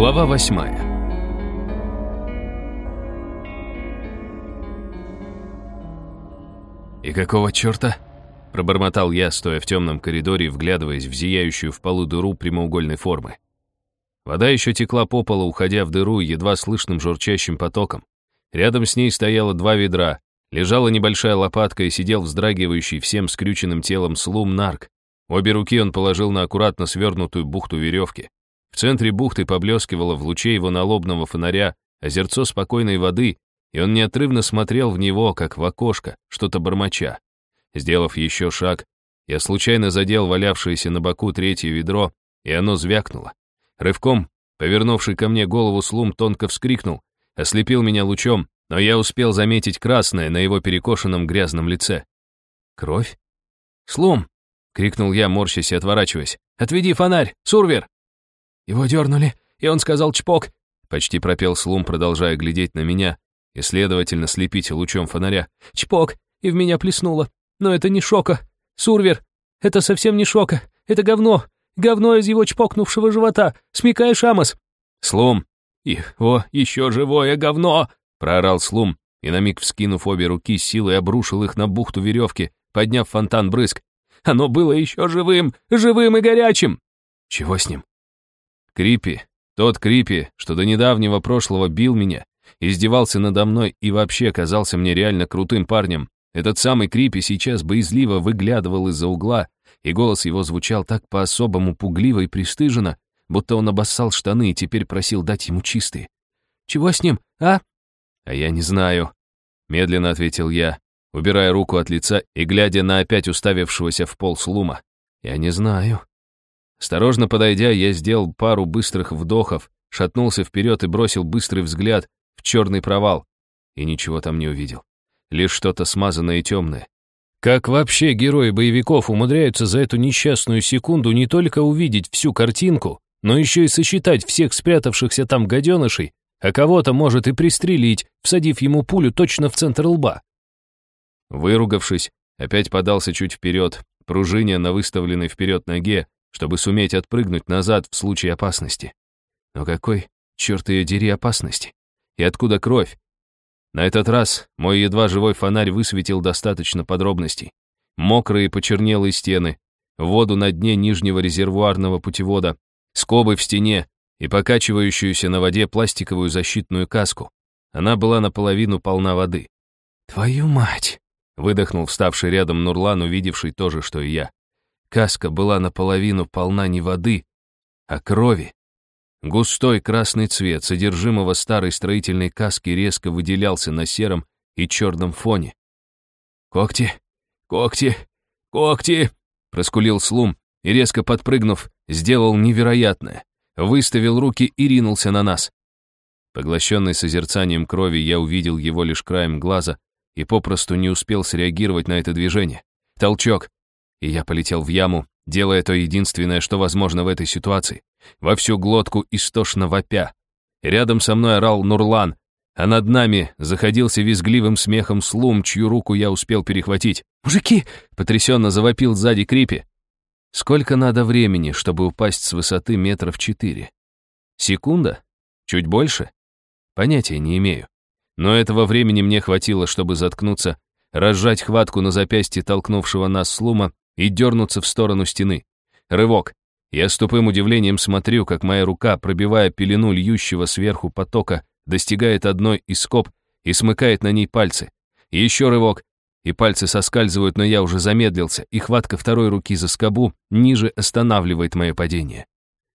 Глава восьмая «И какого черта?» — пробормотал я, стоя в темном коридоре, вглядываясь в зияющую в полу дыру прямоугольной формы. Вода еще текла по полу, уходя в дыру едва слышным журчащим потоком. Рядом с ней стояло два ведра, лежала небольшая лопатка и сидел вздрагивающий всем скрюченным телом слум нарк. Обе руки он положил на аккуратно свернутую бухту веревки. В центре бухты поблескивало в луче его налобного фонаря озерцо спокойной воды, и он неотрывно смотрел в него, как в окошко, что-то бормоча. Сделав еще шаг, я случайно задел валявшееся на боку третье ведро, и оно звякнуло. Рывком, повернувший ко мне голову слум, тонко вскрикнул, ослепил меня лучом, но я успел заметить красное на его перекошенном грязном лице. «Кровь?» «Слум!» — крикнул я, морщась и отворачиваясь. «Отведи фонарь! Сурвер!» Его дернули, и он сказал «чпок», — почти пропел Слум, продолжая глядеть на меня и, следовательно, слепить лучом фонаря. «Чпок!» И в меня плеснуло. Но это не шока. Сурвер, это совсем не шока. Это говно. Говно из его чпокнувшего живота. Смекаешь, Амос? Слум. И, о, еще живое говно! Проорал Слум и на миг вскинув обе руки, силой обрушил их на бухту веревки, подняв фонтан брызг. Оно было еще живым, живым и горячим. Чего с ним? Крипи, тот Крипи, что до недавнего прошлого бил меня, издевался надо мной и вообще казался мне реально крутым парнем. Этот самый Крипи сейчас боязливо выглядывал из-за угла, и голос его звучал так по-особому пугливо и пристыженно, будто он обоссал штаны и теперь просил дать ему чистые. «Чего с ним, а?» «А я не знаю», — медленно ответил я, убирая руку от лица и глядя на опять уставившегося в пол слума. «Я не знаю». Осторожно подойдя, я сделал пару быстрых вдохов, шатнулся вперед и бросил быстрый взгляд в черный провал, и ничего там не увидел. Лишь что-то смазанное и темное. Как вообще герои боевиков умудряются за эту несчастную секунду не только увидеть всю картинку, но еще и сосчитать всех спрятавшихся там гаденышей, а кого-то может и пристрелить, всадив ему пулю точно в центр лба. Выругавшись, опять подался чуть вперед, пружиня на выставленной вперед ноге, чтобы суметь отпрыгнуть назад в случае опасности. Но какой, черт ее дери, опасности? И откуда кровь? На этот раз мой едва живой фонарь высветил достаточно подробностей. Мокрые почернелые стены, воду на дне нижнего резервуарного путевода, скобы в стене и покачивающуюся на воде пластиковую защитную каску. Она была наполовину полна воды. «Твою мать!» — выдохнул вставший рядом Нурлан, увидевший то же, что и я. Каска была наполовину полна не воды, а крови. Густой красный цвет содержимого старой строительной каски резко выделялся на сером и черном фоне. «Когти! Когти! Когти!» — проскулил Слум и, резко подпрыгнув, сделал невероятное. Выставил руки и ринулся на нас. Поглощенный созерцанием крови, я увидел его лишь краем глаза и попросту не успел среагировать на это движение. Толчок, и я полетел в яму, делая то единственное, что возможно в этой ситуации. Во всю глотку истошно вопя. Рядом со мной орал Нурлан, а над нами заходился визгливым смехом слум, чью руку я успел перехватить. «Мужики!» — потрясенно завопил сзади Крипи. Сколько надо времени, чтобы упасть с высоты метров четыре? Секунда? Чуть больше? Понятия не имею. Но этого времени мне хватило, чтобы заткнуться, разжать хватку на запястье толкнувшего нас слума и дернуться в сторону стены. Рывок. Я с тупым удивлением смотрю, как моя рука, пробивая пелену льющего сверху потока, достигает одной из скоб и смыкает на ней пальцы. еще рывок, и пальцы соскальзывают, но я уже замедлился, и хватка второй руки за скобу ниже останавливает мое падение.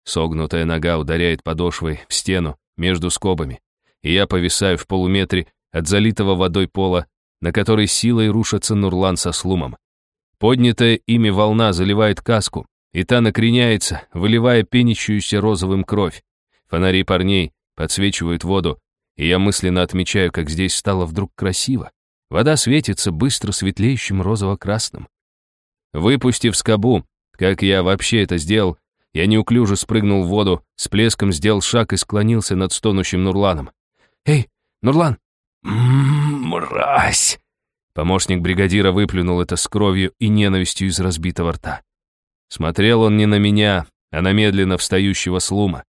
Согнутая нога ударяет подошвой в стену между скобами, и я повисаю в полуметре от залитого водой пола, на которой силой рушатся Нурлан со слумом. Поднятая ими волна заливает каску, и та накреняется, выливая пенящуюся розовым кровь. Фонари парней подсвечивают воду, и я мысленно отмечаю, как здесь стало вдруг красиво. Вода светится быстро светлеющим розово-красным. Выпустив скобу, как я вообще это сделал, я неуклюже спрыгнул в воду, с плеском сделал шаг и склонился над стонущим Нурланом. «Эй, Нурлан!» «Мразь!» Помощник бригадира выплюнул это с кровью и ненавистью из разбитого рта. Смотрел он не на меня, а на медленно встающего слума.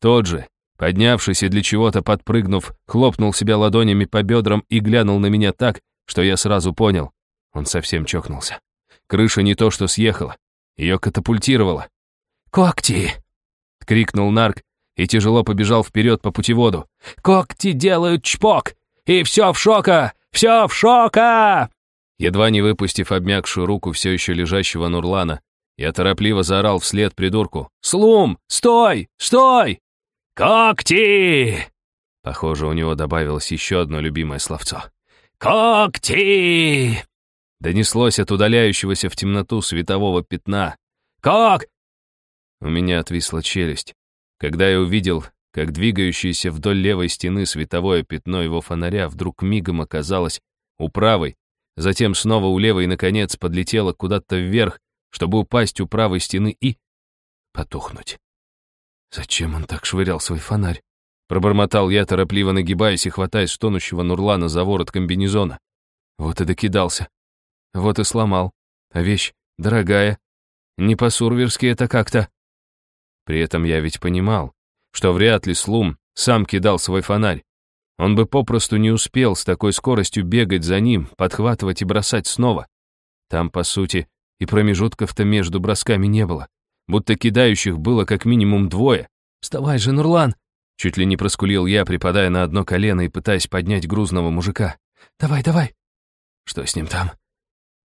Тот же, Поднявшись и для чего-то подпрыгнув, хлопнул себя ладонями по бедрам и глянул на меня так, что я сразу понял. Он совсем чокнулся. Крыша не то что съехала, ее катапультировало. «Когти!» — крикнул Нарк и тяжело побежал вперед по путеводу. «Когти делают чпок! И все в шока! Все в шока!» Едва не выпустив обмякшую руку все еще лежащего Нурлана, я торопливо заорал вслед придурку. «Слум! Стой! Стой!» «Когти!» Похоже, у него добавилось еще одно любимое словцо. «Когти!» Донеслось от удаляющегося в темноту светового пятна. «Кок!» У меня отвисла челюсть, когда я увидел, как двигающееся вдоль левой стены световое пятно его фонаря вдруг мигом оказалось у правой, затем снова у левой и, наконец, подлетело куда-то вверх, чтобы упасть у правой стены и потухнуть. Зачем он так швырял свой фонарь? Пробормотал я, торопливо нагибаясь и хватаясь стонущего Нурлана за ворот комбинезона. Вот и докидался. Вот и сломал. А вещь дорогая. Не по-сурверски это как-то. При этом я ведь понимал, что вряд ли Слум сам кидал свой фонарь. Он бы попросту не успел с такой скоростью бегать за ним, подхватывать и бросать снова. Там, по сути, и промежутков-то между бросками не было. Будто кидающих было как минимум двое. «Вставай же, Нурлан!» Чуть ли не проскулил я, припадая на одно колено и пытаясь поднять грузного мужика. «Давай, давай!» «Что с ним там?»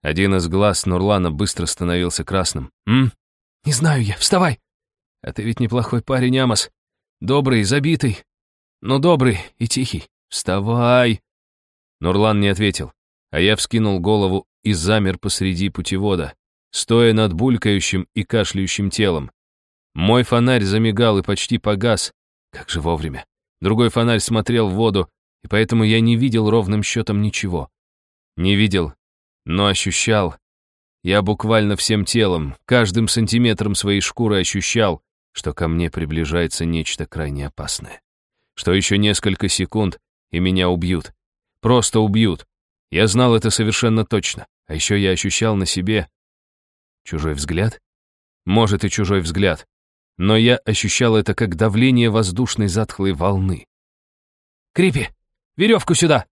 Один из глаз Нурлана быстро становился красным. «М? Не знаю я, вставай!» «А ты ведь неплохой парень, Амос. Добрый, забитый. Но добрый и тихий. Вставай!» Нурлан не ответил, а я вскинул голову и замер посреди путевода, стоя над булькающим и кашляющим телом. Мой фонарь замигал и почти погас. Как же вовремя. Другой фонарь смотрел в воду, и поэтому я не видел ровным счетом ничего. Не видел, но ощущал. Я буквально всем телом, каждым сантиметром своей шкуры ощущал, что ко мне приближается нечто крайне опасное. Что еще несколько секунд, и меня убьют. Просто убьют. Я знал это совершенно точно. А еще я ощущал на себе чужой взгляд. Может, и чужой взгляд. Но я ощущал это как давление воздушной затхлой волны. «Крипи, веревку сюда!»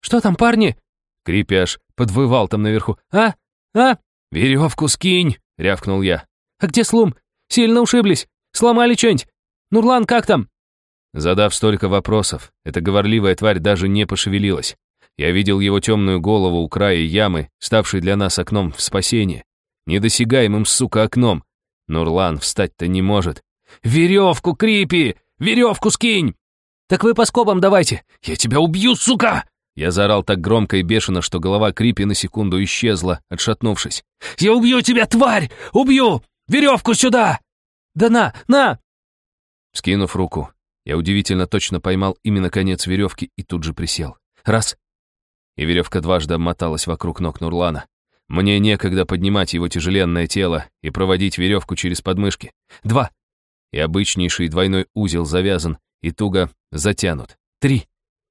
«Что там, парни?» Крипи аж подвывал там наверху. «А? А? Веревку скинь!» — рявкнул я. «А где Слум? Сильно ушиблись? Сломали что-нибудь? Нурлан, как там?» Задав столько вопросов, эта говорливая тварь даже не пошевелилась. Я видел его темную голову у края ямы, ставшей для нас окном в спасение. Недосягаемым, сука, окном. Нурлан встать-то не может. «Веревку, Крипи! Веревку скинь!» «Так вы по скобам давайте! Я тебя убью, сука!» Я заорал так громко и бешено, что голова Крипи на секунду исчезла, отшатнувшись. «Я убью тебя, тварь! Убью! Веревку сюда!» «Да на, на!» Скинув руку, я удивительно точно поймал именно конец веревки и тут же присел. Раз. И веревка дважды обмоталась вокруг ног Нурлана. Мне некогда поднимать его тяжеленное тело и проводить веревку через подмышки. Два. И обычнейший двойной узел завязан и туго затянут. Три.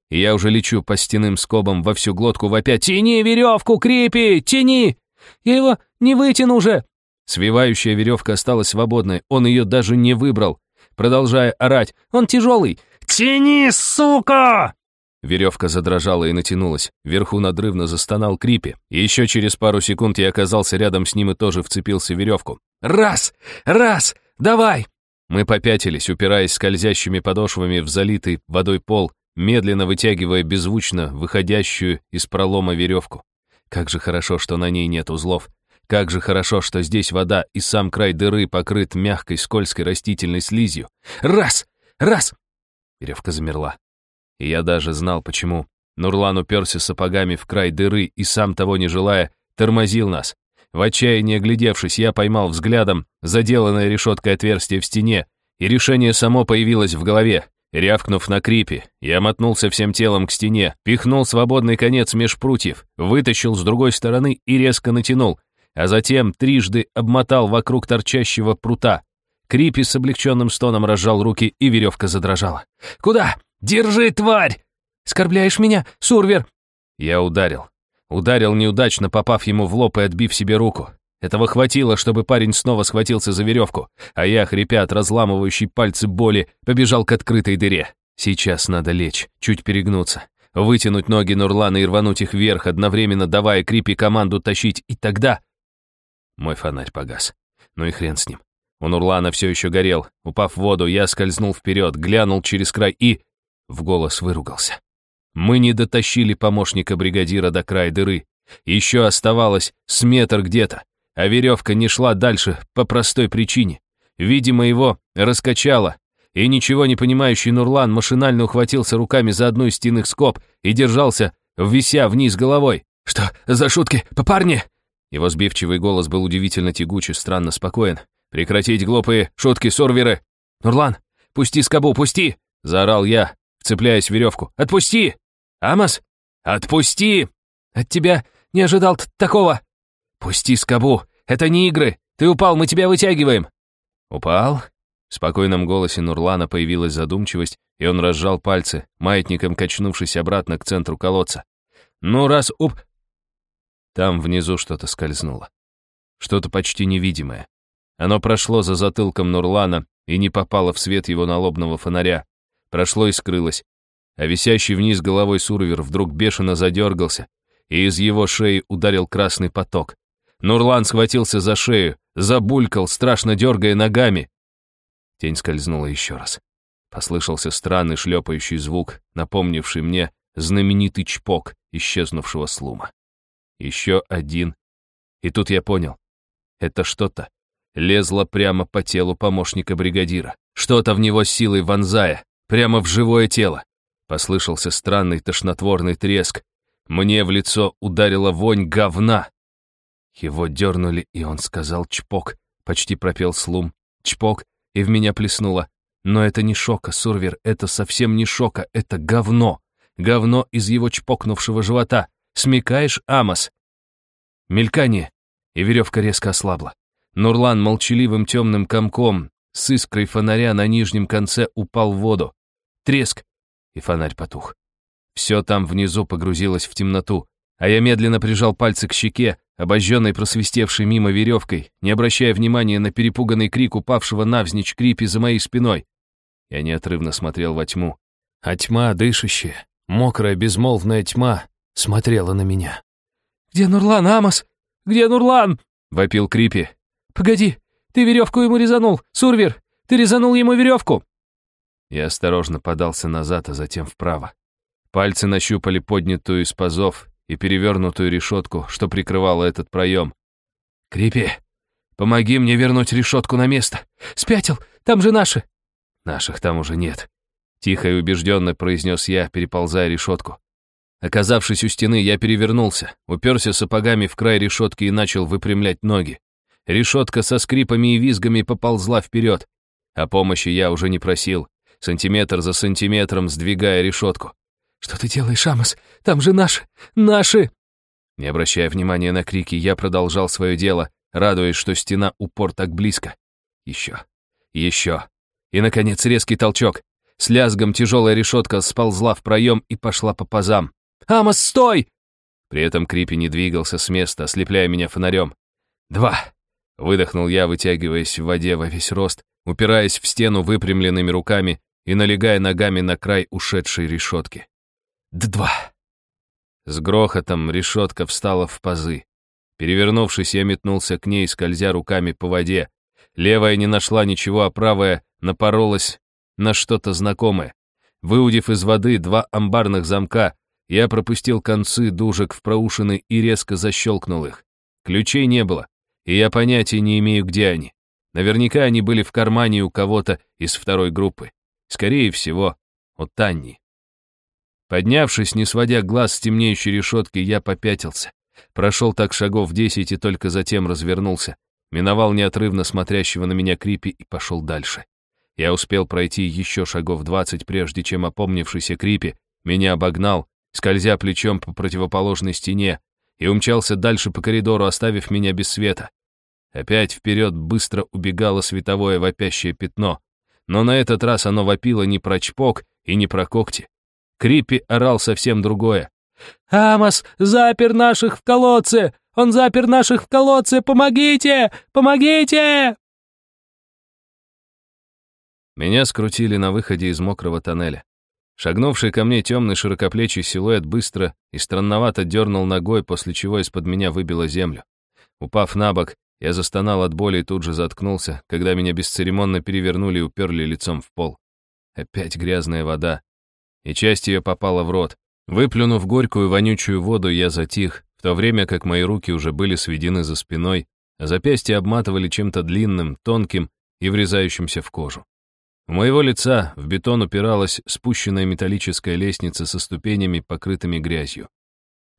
И я уже лечу по стенным скобам во всю глотку вопя «Тяни веревку, Крипи! Тяни! Я его не вытяну уже!» Свивающая веревка осталась свободной, он ее даже не выбрал. Продолжая орать «Он тяжелый! Тяни, сука!» Веревка задрожала и натянулась. Вверху надрывно застонал Крипи. Еще через пару секунд я оказался рядом с ним и тоже вцепился в веревку. «Раз! Раз! Давай!» Мы попятились, упираясь скользящими подошвами в залитый водой пол, медленно вытягивая беззвучно выходящую из пролома веревку. Как же хорошо, что на ней нет узлов. Как же хорошо, что здесь вода, и сам край дыры покрыт мягкой скользкой растительной слизью. Раз! Раз! Веревка замерла. И я даже знал, почему. Нурлан уперся сапогами в край дыры и, сам того не желая, тормозил нас. В отчаянии оглядевшись, я поймал взглядом заделанное решеткой отверстие в стене, и решение само появилось в голове. Рявкнув на крипе, я мотнулся всем телом к стене, пихнул свободный конец меж прутьев, вытащил с другой стороны и резко натянул, а затем трижды обмотал вокруг торчащего прута. Крипи с облегченным стоном разжал руки, и веревка задрожала. «Куда? Держи, тварь! Скорбляешь меня, Сурвер!» Я ударил. Ударил неудачно, попав ему в лоб и отбив себе руку. Этого хватило, чтобы парень снова схватился за веревку, а я, хрипя от разламывающей пальцы боли, побежал к открытой дыре. Сейчас надо лечь, чуть перегнуться, вытянуть ноги Нурлана и рвануть их вверх, одновременно давая Крипи команду тащить, и тогда... Мой фонарь погас. Ну и хрен с ним. У Нурлана все еще горел. Упав в воду, я скользнул вперед, глянул через край и... В голос выругался. Мы не дотащили помощника бригадира до края дыры. Еще оставалось с метр где-то, а веревка не шла дальше по простой причине. Видимо, его раскачало, и ничего не понимающий Нурлан машинально ухватился руками за одну из стенных скоб и держался, вися вниз головой. «Что за шутки, парни?» Его сбивчивый голос был удивительно тягучий, странно спокоен. «Прекратить глупые шутки, сурверы!» «Нурлан, пусти скобу, пусти!» — заорал я, вцепляясь в веревку. «Отпусти! Амос, отпусти! От тебя не ожидал такого!» «Пусти скобу! Это не игры! Ты упал, мы тебя вытягиваем!» «Упал?» В спокойном голосе Нурлана появилась задумчивость, и он разжал пальцы, маятником качнувшись обратно к центру колодца. «Ну, раз уп...» Там внизу что-то скользнуло. Что-то почти невидимое. Оно прошло за затылком Нурлана и не попало в свет его налобного фонаря. Прошло и скрылось. А висящий вниз головой Сурвер вдруг бешено задергался, и из его шеи ударил красный поток. Нурлан схватился за шею, забулькал, страшно дергая ногами. Тень скользнула еще раз. Послышался странный шлепающий звук, напомнивший мне знаменитый чпок исчезнувшего слума. Еще один. И тут я понял. Это что-то лезло прямо по телу помощника бригадира. Что-то в него силой вонзая, прямо в живое тело. Послышался странный тошнотворный треск. Мне в лицо ударила вонь говна. Его дернули, и он сказал «чпок», почти пропел слум. «Чпок», и в меня плеснуло. Но это не шока, Сурвер, это совсем не шока, это говно. Говно из его чпокнувшего живота. Смекаешь, Амос? Мелькание, и веревка резко ослабла. Нурлан молчаливым темным комком с искрой фонаря на нижнем конце упал в воду. Треск, и фонарь потух. Все там внизу погрузилось в темноту, а я медленно прижал пальцы к щеке, обожженной просвистевшей мимо веревкой, не обращая внимания на перепуганный крик упавшего навзничь крипи за моей спиной. Я неотрывно смотрел во тьму, а тьма, дышащая, мокрая, безмолвная тьма, смотрела на меня. «Где Нурлан, Амос? Где Нурлан?» — вопил Крипи. «Погоди, ты веревку ему резанул, Сурвер! Ты резанул ему веревку!» Я осторожно подался назад, а затем вправо. Пальцы нащупали поднятую из пазов и перевернутую решетку, что прикрывало этот проем. «Крипи, помоги мне вернуть решетку на место! Спятил, там же наши!» «Наших там уже нет», — тихо и убежденно произнес я, переползая решетку. Оказавшись у стены, я перевернулся, уперся сапогами в край решетки и начал выпрямлять ноги. Решетка со скрипами и визгами поползла вперед. О помощи я уже не просил, сантиметр за сантиметром сдвигая решетку. «Что ты делаешь, Амос? Там же наши! Наши!» Не обращая внимания на крики, я продолжал свое дело, радуясь, что стена упор так близко. Еще. Еще. И, наконец, резкий толчок. С лязгом тяжелая решетка сползла в проем и пошла по пазам. «Амос, стой!» При этом Крипи не двигался с места, ослепляя меня фонарем. «Два!» — выдохнул я, вытягиваясь в воде во весь рост, упираясь в стену выпрямленными руками и налегая ногами на край ушедшей решетки. «Д-два!» С грохотом решетка встала в пазы. Перевернувшись, я метнулся к ней, скользя руками по воде. Левая не нашла ничего, а правая напоролась на что-то знакомое. Выудив из воды два амбарных замка, я пропустил концы дужек в проушины и резко защелкнул их. Ключей не было, и я понятия не имею, где они. Наверняка они были в кармане у кого-то из второй группы. Скорее всего, у Танни. Поднявшись, не сводя глаз с темнеющей решетки, я попятился. Прошел так шагов десять и только затем развернулся. Миновал неотрывно смотрящего на меня Крипи и пошел дальше. Я успел пройти еще шагов двадцать, прежде чем опомнившийся Крипи меня обогнал скользя плечом по противоположной стене, и умчался дальше по коридору, оставив меня без света. Опять вперед быстро убегало световое вопящее пятно, но на этот раз оно вопило не про чпок и не про когти. Крипи орал совсем другое. «Амос запер наших в колодце! Он запер наших в колодце! Помогите! Помогите!» Меня скрутили на выходе из мокрого тоннеля. Шагнувший ко мне темный широкоплечий силуэт быстро и странновато дернул ногой, после чего из-под меня выбило землю. Упав на бок, я застонал от боли и тут же заткнулся, когда меня бесцеремонно перевернули и уперли лицом в пол. Опять грязная вода. И часть ее попала в рот. Выплюнув горькую вонючую воду, я затих, в то время как мои руки уже были сведены за спиной, а запястья обматывали чем-то длинным, тонким и врезающимся в кожу. У моего лица в бетон упиралась спущенная металлическая лестница со ступенями, покрытыми грязью.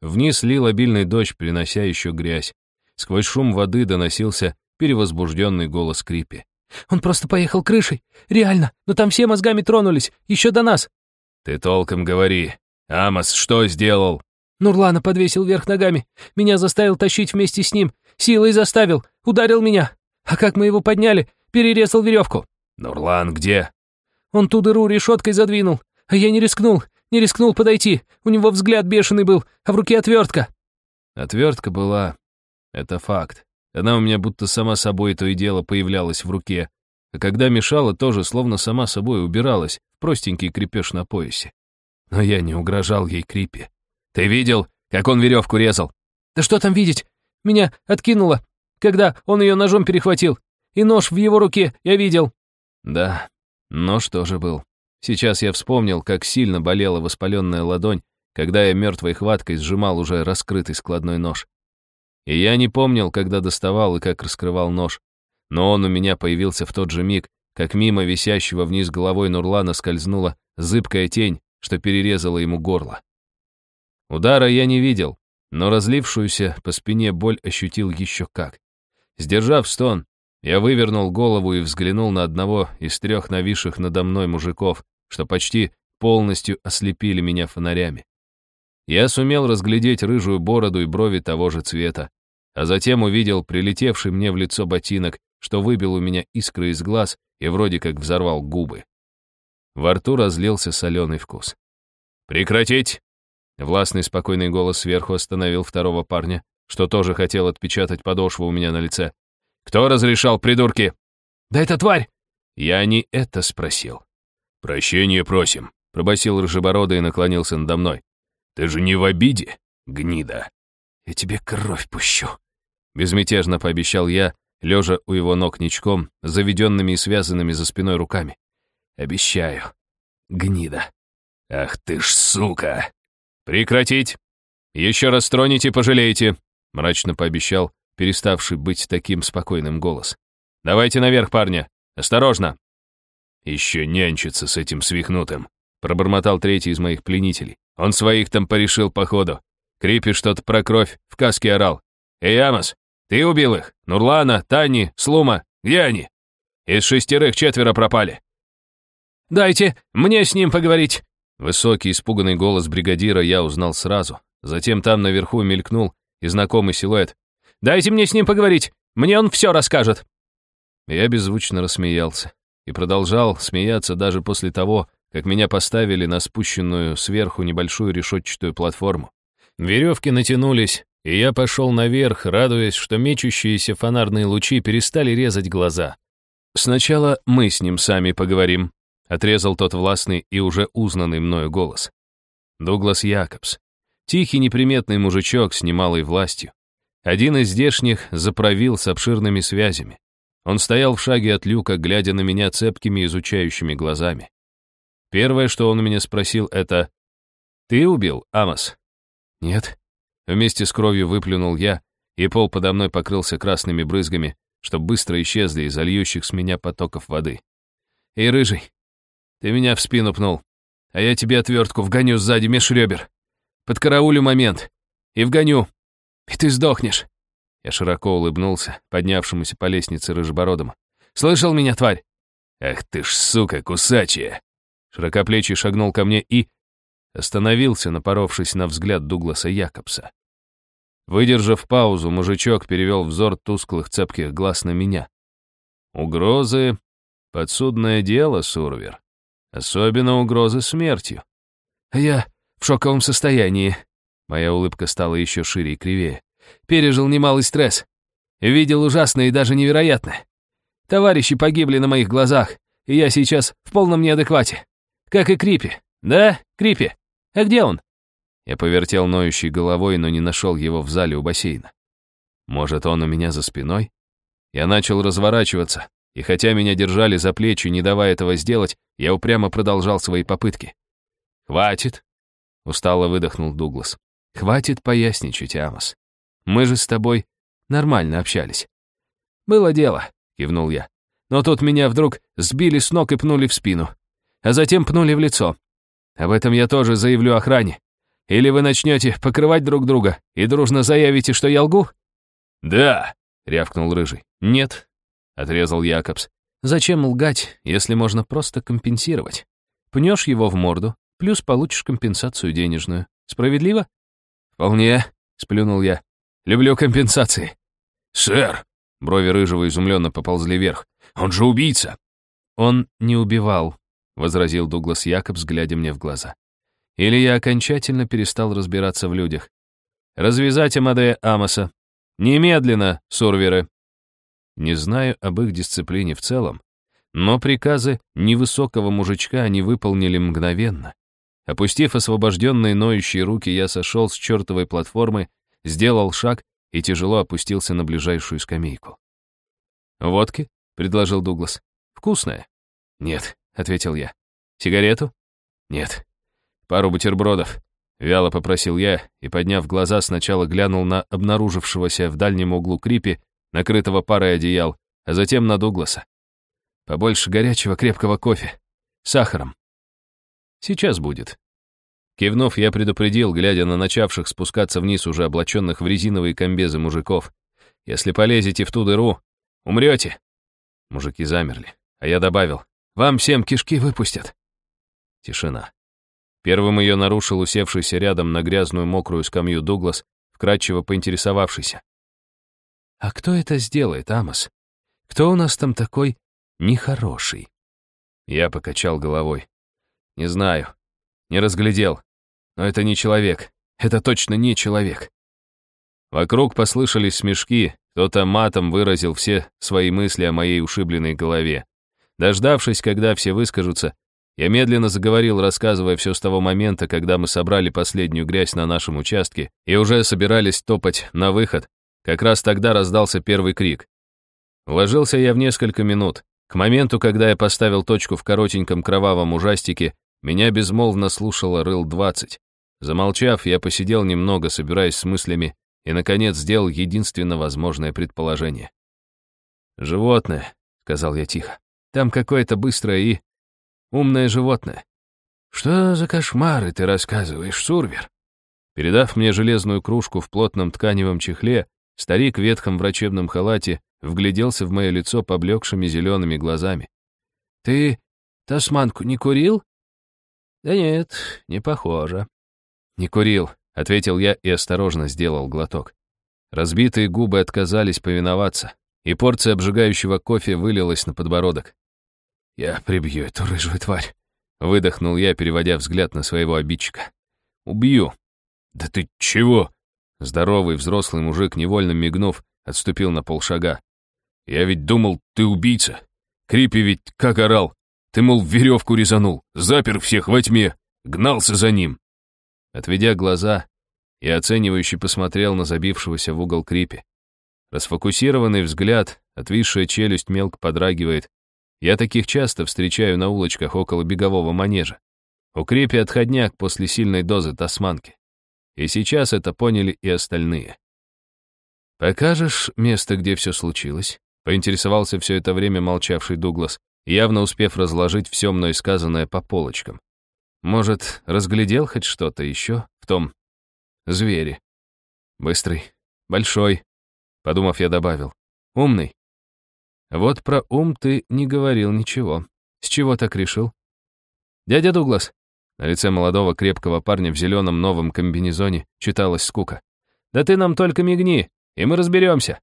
Вниз лил обильный дождь, принося еще грязь. Сквозь шум воды доносился перевозбужденный голос Крипи. «Он просто поехал крышей. Реально. Но там все мозгами тронулись. Еще до нас». «Ты толком говори. Амос что сделал?» Нурлана подвесил вверх ногами. Меня заставил тащить вместе с ним. Силой заставил. Ударил меня. А как мы его подняли? Перерезал веревку. «Нурлан где?» «Он ту дыру решеткой задвинул, а я не рискнул, не рискнул подойти. У него взгляд бешеный был, а в руке отвертка». Отвертка была. Это факт. Она у меня будто сама собой то и дело появлялась в руке. А когда мешала, тоже словно сама собой убиралась в простенький крепеж на поясе. Но я не угрожал ей крипе. «Ты видел, как он веревку резал?» «Да что там видеть? Меня откинуло, когда он ее ножом перехватил. И нож в его руке я видел». Да, нож тоже был. Сейчас я вспомнил, как сильно болела воспаленная ладонь, когда я мертвой хваткой сжимал уже раскрытый складной нож. И я не помнил, когда доставал и как раскрывал нож. Но он у меня появился в тот же миг, как мимо висящего вниз головой Нурлана скользнула зыбкая тень, что перерезала ему горло. Удара я не видел, но разлившуюся по спине боль ощутил еще как. Сдержав стон, я вывернул голову и взглянул на одного из трех нависших надо мной мужиков, что почти полностью ослепили меня фонарями. Я сумел разглядеть рыжую бороду и брови того же цвета, а затем увидел прилетевший мне в лицо ботинок, что выбил у меня искры из глаз и вроде как взорвал губы. Во рту разлился соленый вкус. «Прекратить!» Властный спокойный голос сверху остановил второго парня, что тоже хотел отпечатать подошву у меня на лице. Кто разрешал, придурки?» «Да это тварь!» «Я не это спросил». «Прощение просим», — пробасил рыжебородый и наклонился надо мной. «Ты же не в обиде, гнида?» «Я тебе кровь пущу», — безмятежно пообещал я, лежа у его ног ничком, заведенными и связанными за спиной руками. «Обещаю, гнида». «Ах ты ж сука!» «Прекратить! Еще раз тронете, пожалеете!» — мрачно пообещал, переставший быть таким спокойным голос. «Давайте наверх, парня! Осторожно!» «Еще нянчиться с этим свихнутым», — пробормотал третий из моих пленителей. «Он своих там порешил, походу. Крипи что-то про кровь, в каске орал. Эй, Амос, ты убил их? Нурлана, Тани, Слума, где они? Из шестерых четверо пропали». «Дайте мне с ним поговорить!» Высокий, испуганный голос бригадира я узнал сразу. Затем там наверху мелькнул и знакомый силуэт. Дайте мне с ним поговорить. Мне он все расскажет». Я беззвучно рассмеялся и продолжал смеяться даже после того, как меня поставили на спущенную сверху небольшую решетчатую платформу. Веревки натянулись, и я пошел наверх, радуясь, что мечущиеся фонарные лучи перестали резать глаза. «Сначала мы с ним сами поговорим», — отрезал тот властный и уже узнанный мною голос. Дуглас Якобс. Тихий неприметный мужичок с немалой властью. Один из здешних заправил с обширными связями. Он стоял в шаге от люка, глядя на меня цепкими изучающими глазами. Первое, что он у меня спросил, это «Ты убил, Амос?» «Нет». Вместе с кровью выплюнул я, и пол подо мной покрылся красными брызгами, что быстро исчезли из зальющих с меня потоков воды. «Эй, рыжий, ты меня в спину пнул, а я тебе отвертку вгоню сзади меж ребер. Подкараулю момент. И вгоню, и ты сдохнешь!» Я широко улыбнулся, поднявшемуся по лестнице рыжебородому. «Слышал меня, тварь?» «Ах ты ж, сука, кусачая!» Широкоплечий шагнул ко мне и... Остановился, напоровшись на взгляд Дугласа Якобса. Выдержав паузу, мужичок перевел взор тусклых цепких глаз на меня. «Угрозы — подсудное дело, Сурвер. Особенно угрозы смертью. Я в шоковом состоянии», Моя улыбка стала еще шире и кривее. Пережил немалый стресс. Видел ужасное и даже невероятное. Товарищи погибли на моих глазах, и я сейчас в полном неадеквате. Как и Крипи. Да, Крипи? А где он?» Я повертел ноющей головой, но не нашел его в зале у бассейна. Может, он у меня за спиной? Я начал разворачиваться, и хотя меня держали за плечи, не давая этого сделать, я упрямо продолжал свои попытки. «Хватит!» — устало выдохнул Дуглас. «Хватит поясничать, Амос. Мы же с тобой нормально общались». «Было дело», — кивнул я. «Но тут меня вдруг сбили с ног и пнули в спину. А затем пнули в лицо. Об этом я тоже заявлю охране. Или вы начнете покрывать друг друга и дружно заявите, что я лгу?» «Да», — рявкнул Рыжий. «Нет», — отрезал Якобс. «Зачем лгать, если можно просто компенсировать? Пнешь его в морду, плюс получишь компенсацию денежную. Справедливо?» «Вполне», — сплюнул я. «Люблю компенсации». «Сэр!» — брови Рыжего изумленно поползли вверх. «Он же убийца!» «Он не убивал», — возразил Дуглас Якобс, глядя мне в глаза. «Или я окончательно перестал разбираться в людях. Развязать Амадея Амоса, «Немедленно, сурверы!» Не знаю об их дисциплине в целом, но приказы невысокого мужичка они выполнили мгновенно. Опустив освобожденные ноющие руки, я сошел с чертовой платформы, сделал шаг и тяжело опустился на ближайшую скамейку. «Водки?» — предложил Дуглас. «Вкусная?» «Нет», — ответил я. «Сигарету?» «Нет». «Пару бутербродов?» Вяло попросил я и, подняв глаза, сначала глянул на обнаружившегося в дальнем углу Крипи, накрытого парой одеял, а затем на Дугласа. Побольше горячего крепкого кофе. Сахаром. Сейчас будет. Кивнув, я предупредил, глядя на начавших спускаться вниз уже облаченных в резиновые комбезы мужиков. Если полезете в ту дыру, умрете. Мужики замерли, а я добавил, вам всем кишки выпустят. Тишина. Первым ее нарушил усевшийся рядом на грязную мокрую скамью Дуглас, вкратчиво поинтересовавшийся. «А кто это сделает, Амос? Кто у нас там такой нехороший?» Я покачал головой. «Не знаю. Не разглядел. Но это не человек. Это точно не человек». Вокруг послышались смешки, кто-то матом выразил все свои мысли о моей ушибленной голове. Дождавшись, когда все выскажутся, я медленно заговорил, рассказывая все с того момента, когда мы собрали последнюю грязь на нашем участке и уже собирались топать на выход. Как раз тогда раздался первый крик. Вложился я в несколько минут. К моменту, когда я поставил точку в коротеньком кровавом ужастике, меня безмолвно слушало рыл-20. Замолчав, я посидел немного, собираясь с мыслями, и, наконец, сделал единственно возможное предположение. «Животное», — сказал я тихо. «Там какое-то быстрое и умное животное. «Что за кошмары ты рассказываешь, Сурвер?» Передав мне железную кружку в плотном тканевом чехле, старик в ветхом врачебном халате вгляделся в мое лицо поблекшими зелеными глазами. «Ты тасманку не курил?» «Да нет, не похоже». «Не курил», — ответил я и осторожно сделал глоток. Разбитые губы отказались повиноваться, и порция обжигающего кофе вылилась на подбородок. «Я прибью эту рыжую тварь», — выдохнул я, переводя взгляд на своего обидчика. «Убью». «Да ты чего?» Здоровый взрослый мужик, невольно мигнув, отступил на полшага. «Я ведь думал, ты убийца. Крипи ведь как орал. Ты, мол, веревку резанул, запер всех во тьме, гнался за ним». Отведя глаза, я оценивающе посмотрел на забившегося в угол Крипи. Расфокусированный взгляд, отвисшая челюсть мелко подрагивает, я таких часто встречаю на улочках около бегового манежа. У крепи отходняк после сильной дозы тасманки. И сейчас это поняли и остальные. «Покажешь место, где все случилось?» — поинтересовался все это время молчавший Дуглас, явно успев разложить все мной сказанное по полочкам. «Может, разглядел хоть что-то еще в том звере?» «Быстрый, большой», — подумав, я добавил. «Умный, вот про ум ты не говорил ничего. С чего так решил? Дядя Дуглас. На лице молодого крепкого парня в зеленом новом комбинезоне читалась скука. Да ты нам только мигни, и мы разберемся.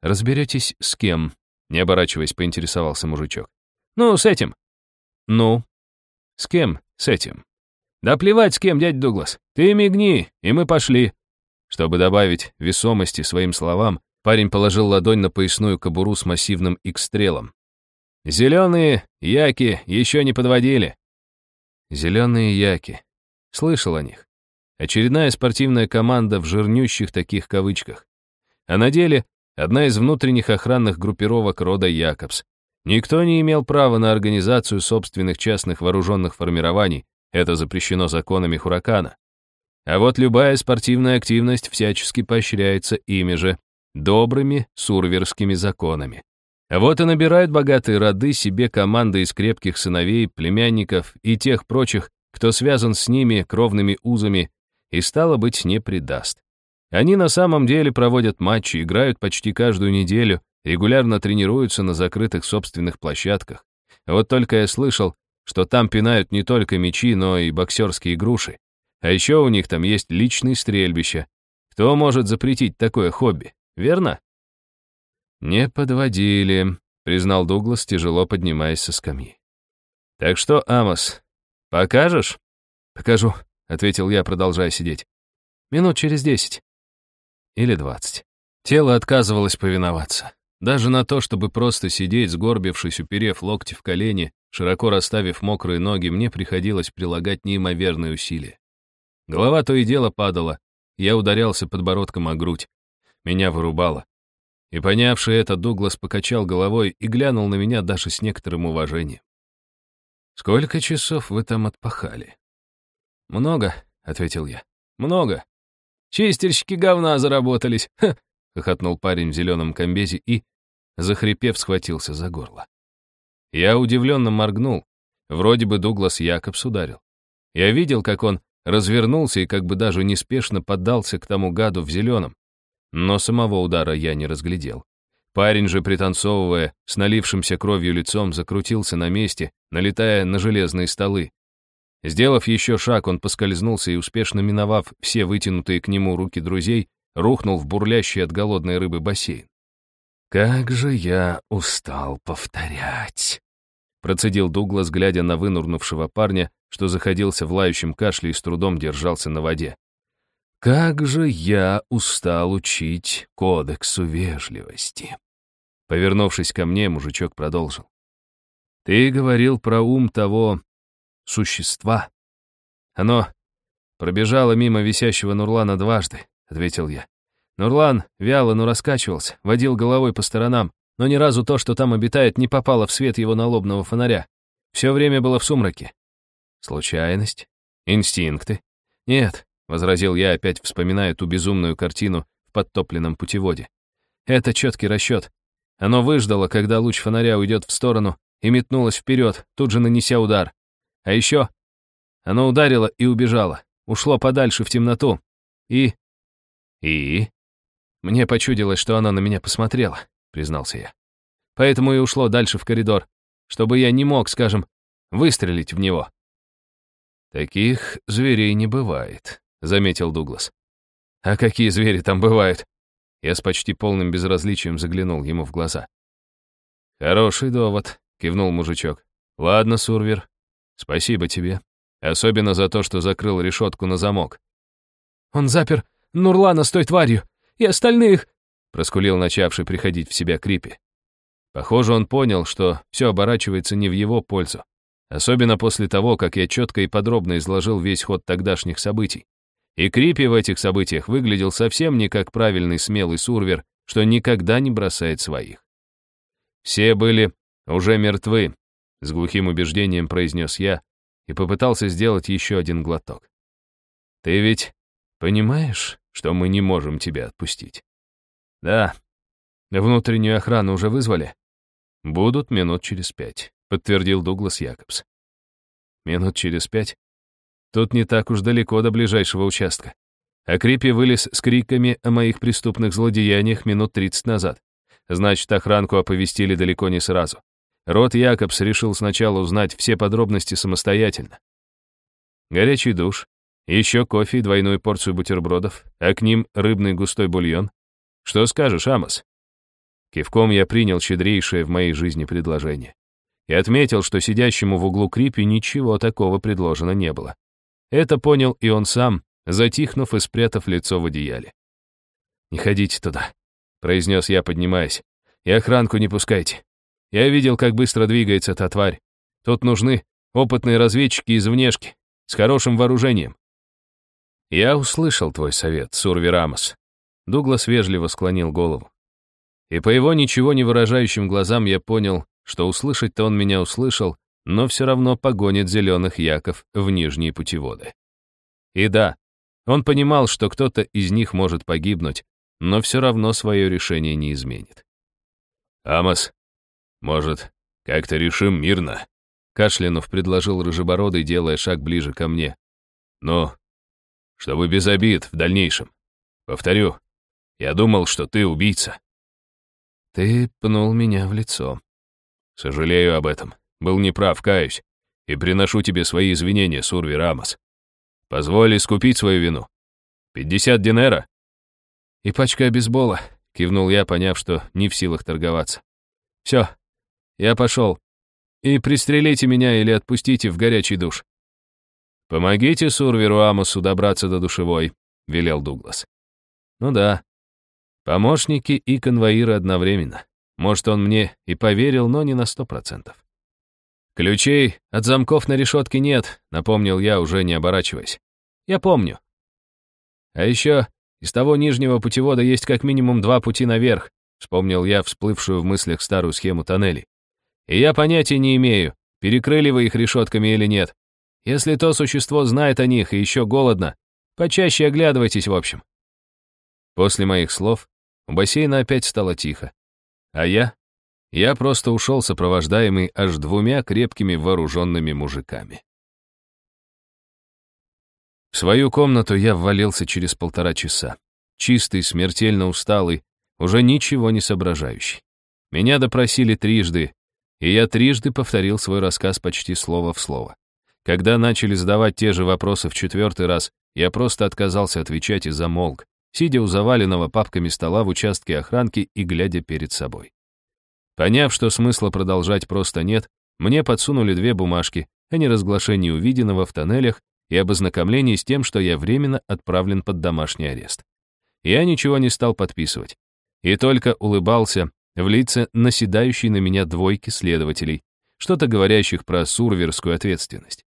Разберетесь с кем? Не оборачиваясь, поинтересовался мужичок. Ну, с этим. Ну? С кем с этим? Да плевать с кем, дядя Дуглас. Ты мигни, и мы пошли. Чтобы добавить весомости своим словам, парень положил ладонь на поясную кобуру с массивным икстрелом. «Зеленые яки еще не подводили». «Зеленые яки». Слышал о них. Очередная спортивная команда в жирнющих таких кавычках. А на деле одна из внутренних охранных группировок рода Якобс. Никто не имел права на организацию собственных частных вооруженных формирований, это запрещено законами Хуракана. А вот любая спортивная активность всячески поощряется ими же, добрыми сурверскими законами. Вот и набирают богатые роды себе команды из крепких сыновей, племянников и тех прочих, кто связан с ними кровными узами и, стало быть, не предаст. Они на самом деле проводят матчи, играют почти каждую неделю, регулярно тренируются на закрытых собственных площадках. Вот только я слышал, что там пинают не только мечи, но и боксерские груши. А еще у них там есть личные стрельбища. Кто может запретить такое хобби, верно? Не подводили, признал Дуглас, тяжело поднимаясь со скамьи. Так что, Амос, покажешь? Покажу, ответил я, продолжая сидеть. Минут через десять. Или двадцать. Тело отказывалось повиноваться. Даже на то, чтобы просто сидеть, сгорбившись, уперев локти в колени, широко расставив мокрые ноги, мне приходилось прилагать неимоверные усилия. Голова то и дело падала, я ударялся подбородком о грудь. Меня вырубало. И понявший это, Дуглас покачал головой и глянул на меня даже с некоторым уважением. «Сколько часов вы там отпахали?» «Много», — ответил я. «Много. Чистильщики говна заработались. Хохотнул парень в зеленом комбезе и, захрипев, схватился за горло. Я удивленно моргнул. Вроде бы Дуглас Якобс ударил. Я видел, как он развернулся и как бы даже неспешно поддался к тому гаду в зеленом. Но самого удара я не разглядел. Парень же, пританцовывая, с налившимся кровью лицом, закрутился на месте, налетая на железные столы. Сделав еще шаг, он поскользнулся и, успешно миновав все вытянутые к нему руки друзей, рухнул в бурлящий от голодной рыбы бассейн. «Как же я устал повторять!» Процедил Дуглас, глядя на вынурнувшего парня, что заходился в лающем кашле и с трудом держался на воде. «Как же я устал учить кодексу вежливости!» Повернувшись ко мне, мужичок продолжил. «Ты говорил про ум того существа. Оно пробежало мимо висящего Нурлана дважды. — ответил я. Нурлан вяло, но раскачивался, водил головой по сторонам, но ни разу то, что там обитает, не попало в свет его налобного фонаря. Все время было в сумраке. Случайность? Инстинкты? Нет, — возразил я, опять вспоминая ту безумную картину в подтопленном путеводе. Это четкий расчет. Оно выждало, когда луч фонаря уйдет в сторону, и метнулось вперед, тут же нанеся удар. А еще оно ударило и убежало, ушло подальше в темноту. И «И?» «Мне почудилось, что она на меня посмотрела», — признался я. «Поэтому и ушло дальше в коридор, чтобы я не мог, скажем, выстрелить в него». «Таких зверей не бывает», — заметил Дуглас. «А какие звери там бывают?» Я с почти полным безразличием заглянул ему в глаза. «Хороший довод», — кивнул мужичок. «Ладно, Сурвер, спасибо тебе. Особенно за то, что закрыл решетку на замок». «Он запер Нурлана с той тварью! И остальных!» — проскулил начавший приходить в себя Крипи. Похоже, он понял, что все оборачивается не в его пользу. Особенно после того, как я четко и подробно изложил весь ход тогдашних событий. И Крипи в этих событиях выглядел совсем не как правильный смелый сурвер, что никогда не бросает своих. Все были уже мертвы, с глухим убеждением произнес я и попытался сделать еще один глоток. Ты ведь понимаешь, что мы не можем тебя отпустить. Да. Внутреннюю охрану уже вызвали? Будут минут через пять, подтвердил Дуглас Якобс. Минут через пять? Тут не так уж далеко до ближайшего участка. А Крипи вылез с криками о моих преступных злодеяниях минут тридцать назад. Значит, охранку оповестили далеко не сразу. Рот Якобс решил сначала узнать все подробности самостоятельно. Горячий душ, еще кофе и двойную порцию бутербродов, а к ним рыбный густой бульон. Что скажешь, Амос?» Кивком я принял щедрейшее в моей жизни предложение. И отметил, что сидящему в углу Крипи ничего такого предложено не было. Это понял и он сам, затихнув и спрятав лицо в одеяле. «Не ходите туда», — произнес я, поднимаясь. «И охранку не пускайте. Я видел, как быстро двигается эта тварь. Тут нужны опытные разведчики из внешки, с хорошим вооружением». «Я услышал твой совет, Сурви Рамос». Дуглас вежливо склонил голову. И по его ничего не выражающим глазам я понял, что услышать-то он меня услышал, но все равно погонит зеленых яков в нижние путеводы. И да, он понимал, что кто-то из них может погибнуть, но все равно свое решение не изменит. «Амос, может, как-то решим мирно?» Кашлянув предложил Рыжебородый, делая шаг ближе ко мне. «Ну, чтобы без обид в дальнейшем. Повторю, я думал, что ты убийца». «Ты пнул меня в лицо». «Сожалею об этом. Был неправ, каюсь. И приношу тебе свои извинения, Сурви Рамос. Позволь искупить свою вину. Пятьдесят динера?» «И пачка бейсбола», — кивнул я, поняв, что не в силах торговаться. «Все, я пошел. И пристрелите меня или отпустите в горячий душ». «Помогите Сурверу Амосу добраться до душевой», — велел Дуглас. «Ну да. Помощники и конвоиры одновременно. Может, он мне и поверил, но не на сто процентов. «Ключей от замков на решетке нет», — напомнил я, уже не оборачиваясь. «Я помню». «А еще из того нижнего путевода есть как минимум два пути наверх», — вспомнил я всплывшую в мыслях старую схему тоннелей. «И я понятия не имею, перекрыли вы их решетками или нет. Если то существо знает о них и еще голодно, почаще оглядывайтесь в общем». После моих слов у бассейна опять стало тихо. А я я просто ушел, сопровождаемый аж двумя крепкими вооруженными мужиками. В свою комнату я ввалился через полтора часа. Чистый, смертельно усталый, уже ничего не соображающий. Меня допросили трижды, и я трижды повторил свой рассказ почти слово в слово. Когда начали задавать те же вопросы в четвертый раз, я просто отказался отвечать и замолк, сидя у заваленного папками стола в участке охранки и глядя перед собой. Поняв, что смысла продолжать просто нет, мне подсунули две бумажки о неразглашении увиденного в тоннелях и об ознакомлении с тем, что я временно отправлен под домашний арест. Я ничего не стал подписывать. И только улыбался в лице наседающей на меня двойки следователей, что-то говорящих про сурверскую ответственность.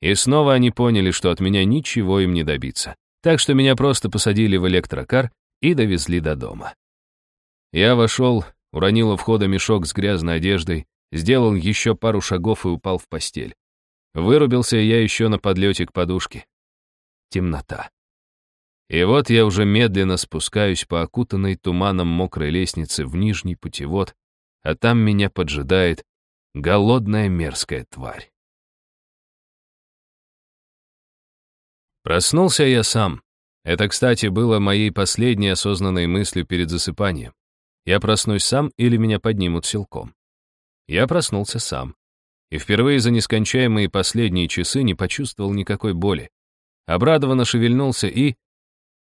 И снова они поняли, что от меня ничего им не добиться. Так что меня просто посадили в электрокар и довезли до дома. Я вошел уронил у входа мешок с грязной одеждой, сделал еще пару шагов и упал в постель. Вырубился я еще на подлете к подушке. Темнота. И вот я уже медленно спускаюсь по окутанной туманом мокрой лестнице в нижний путевод, а там меня поджидает голодная мерзкая тварь. Проснулся я сам. Это, кстати, было моей последней осознанной мыслью перед засыпанием. Я проснусь сам или меня поднимут силком. Я проснулся сам. И впервые за нескончаемые последние часы не почувствовал никакой боли. Обрадованно шевельнулся и...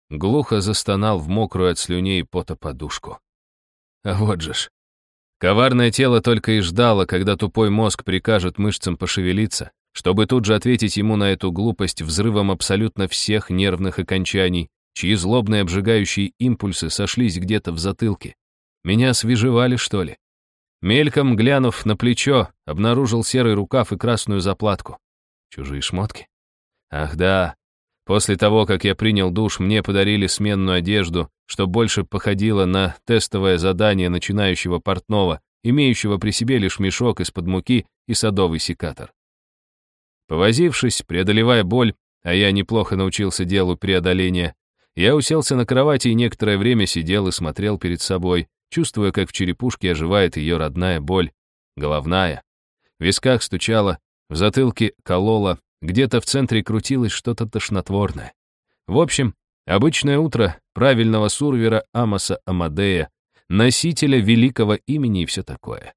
Глухо застонал в мокрую от слюней пота подушку. А вот же ж. Коварное тело только и ждало, когда тупой мозг прикажет мышцам пошевелиться, чтобы тут же ответить ему на эту глупость взрывом абсолютно всех нервных окончаний, чьи злобные обжигающие импульсы сошлись где-то в затылке. Меня свежевали, что ли? Мельком глянув на плечо, обнаружил серый рукав и красную заплатку. Чужие шмотки? Ах да, после того, как я принял душ, мне подарили сменную одежду, что больше походило на тестовое задание начинающего портного, имеющего при себе лишь мешок из-под муки и садовый секатор. Повозившись, преодолевая боль, а я неплохо научился делу преодоления, я уселся на кровати и некоторое время сидел и смотрел перед собой, чувствуя, как в черепушке оживает ее родная боль, головная. В висках стучало, в затылке кололо, где-то в центре крутилось что-то тошнотворное. В общем, обычное утро правильного сурвера Амоса Амадея, носителя великого имени и все такое.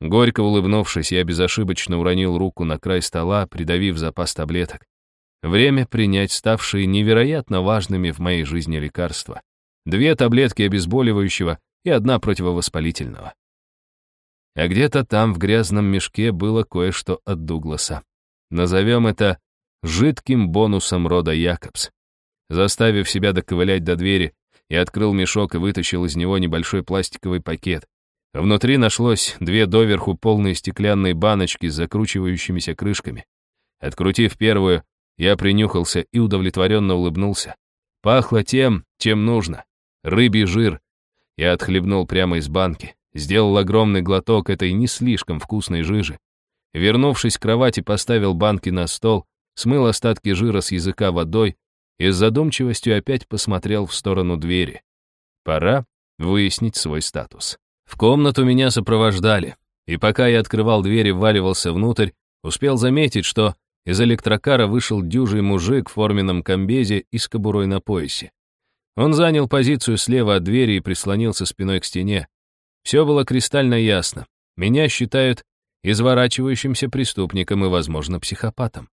Горько улыбнувшись, я безошибочно уронил руку на край стола, придавив запас таблеток. Время принять ставшие невероятно важными в моей жизни лекарства две таблетки обезболивающего и одна противовоспалительного. А где-то там в грязном мешке было кое-что от Дугласа. Назовем это жидким бонусом рода Якобс. Заставив себя доковылять до двери, Я открыл мешок и вытащил из него небольшой пластиковый пакет. Внутри нашлось две доверху полные стеклянные баночки с закручивающимися крышками. Открутив первую, я принюхался и удовлетворенно улыбнулся. Пахло тем, чем нужно. Рыбий жир. Я отхлебнул прямо из банки. Сделал огромный глоток этой не слишком вкусной жижи. Вернувшись к кровати, поставил банки на стол, смыл остатки жира с языка водой и с задумчивостью опять посмотрел в сторону двери. Пора выяснить свой статус. В комнату меня сопровождали, и пока я открывал дверь и вваливался внутрь, успел заметить, что из электрокара вышел дюжий мужик в форменном комбезе и с кобурой на поясе. Он занял позицию слева от двери и прислонился спиной к стене. Все было кристально ясно. Меня считают изворачивающимся преступником и, возможно, психопатом.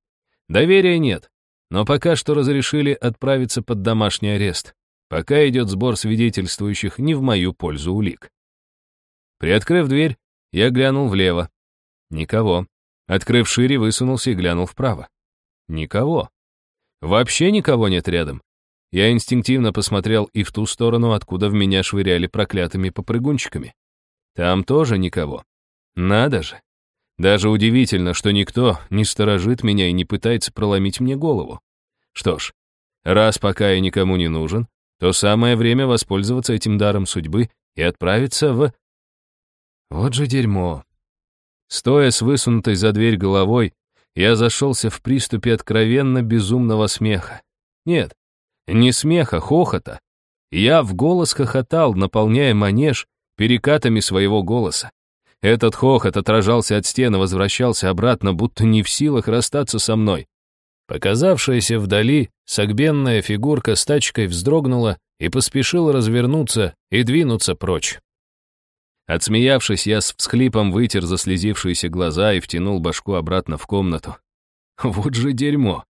Доверия нет, но пока что разрешили отправиться под домашний арест. Пока идет сбор свидетельствующих не в мою пользу улик. Приоткрыв дверь, я глянул влево. Никого. Открыв шире, высунулся и глянул вправо. Никого. Вообще никого нет рядом. Я инстинктивно посмотрел и в ту сторону, откуда в меня швыряли проклятыми попрыгунчиками. Там тоже никого. Надо же. Даже удивительно, что никто не сторожит меня и не пытается проломить мне голову. Что ж, раз пока я никому не нужен, то самое время воспользоваться этим даром судьбы и отправиться в... Вот же дерьмо. Стоя с высунутой за дверь головой, я зашелся в приступе откровенно безумного смеха. Нет, не смеха, хохота. Я в голос хохотал, наполняя манеж перекатами своего голоса. Этот хохот отражался от стены, возвращался обратно, будто не в силах расстаться со мной. Показавшаяся вдали, согбенная фигурка с тачкой вздрогнула и поспешила развернуться и двинуться прочь. Отсмеявшись, я с всхлипом вытер заслезившиеся глаза и втянул башку обратно в комнату. Вот же дерьмо.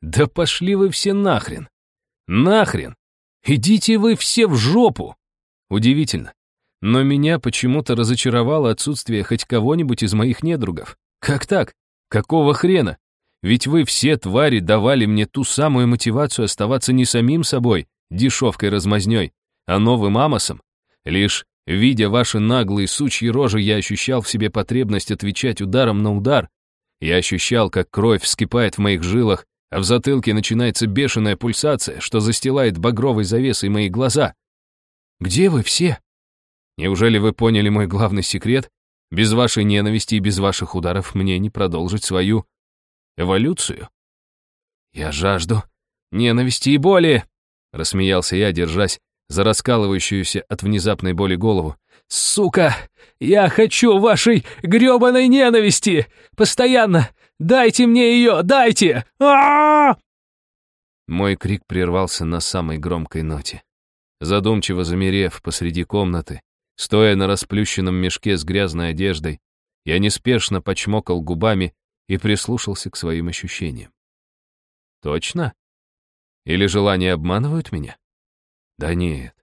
Да пошли вы все нахрен. Нахрен. Идите вы все в жопу. Удивительно. Но меня почему-то разочаровало отсутствие хоть кого-нибудь из моих недругов. Как так? Какого хрена? Ведь вы все, твари, давали мне ту самую мотивацию оставаться не самим собой, дешевкой-размазней, а новым амосом. Лишь, видя ваши наглые сучьи рожи, я ощущал в себе потребность отвечать ударом на удар. Я ощущал, как кровь вскипает в моих жилах, а в затылке начинается бешеная пульсация, что застилает багровой завесой мои глаза. «Где вы все?» Неужели вы поняли мой главный секрет? Без вашей ненависти и без ваших ударов мне не продолжить свою эволюцию. Я жажду ненависти и боли, рассмеялся я, держась за раскалывающуюся от внезапной боли голову. Сука, я хочу вашей грёбаной ненависти! Постоянно! Дайте мне ее, дайте! а, -а, -а Мой крик прервался на самой громкой ноте. Задумчиво замерев посреди комнаты, Стоя на расплющенном мешке с грязной одеждой, я неспешно почмокал губами и прислушался к своим ощущениям. Точно? Или желания обманывают меня? Да нет.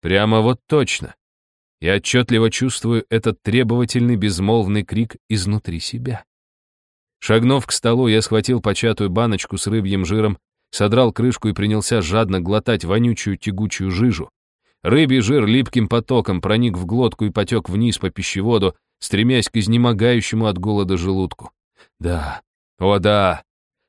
Прямо вот точно. Я отчетливо чувствую этот требовательный безмолвный крик изнутри себя. Шагнув к столу, я схватил початую баночку с рыбьим жиром, содрал крышку и принялся жадно глотать вонючую тягучую жижу. Рыбий жир липким потоком проник в глотку и потек вниз по пищеводу, стремясь к изнемогающему от голода желудку. Да, о да!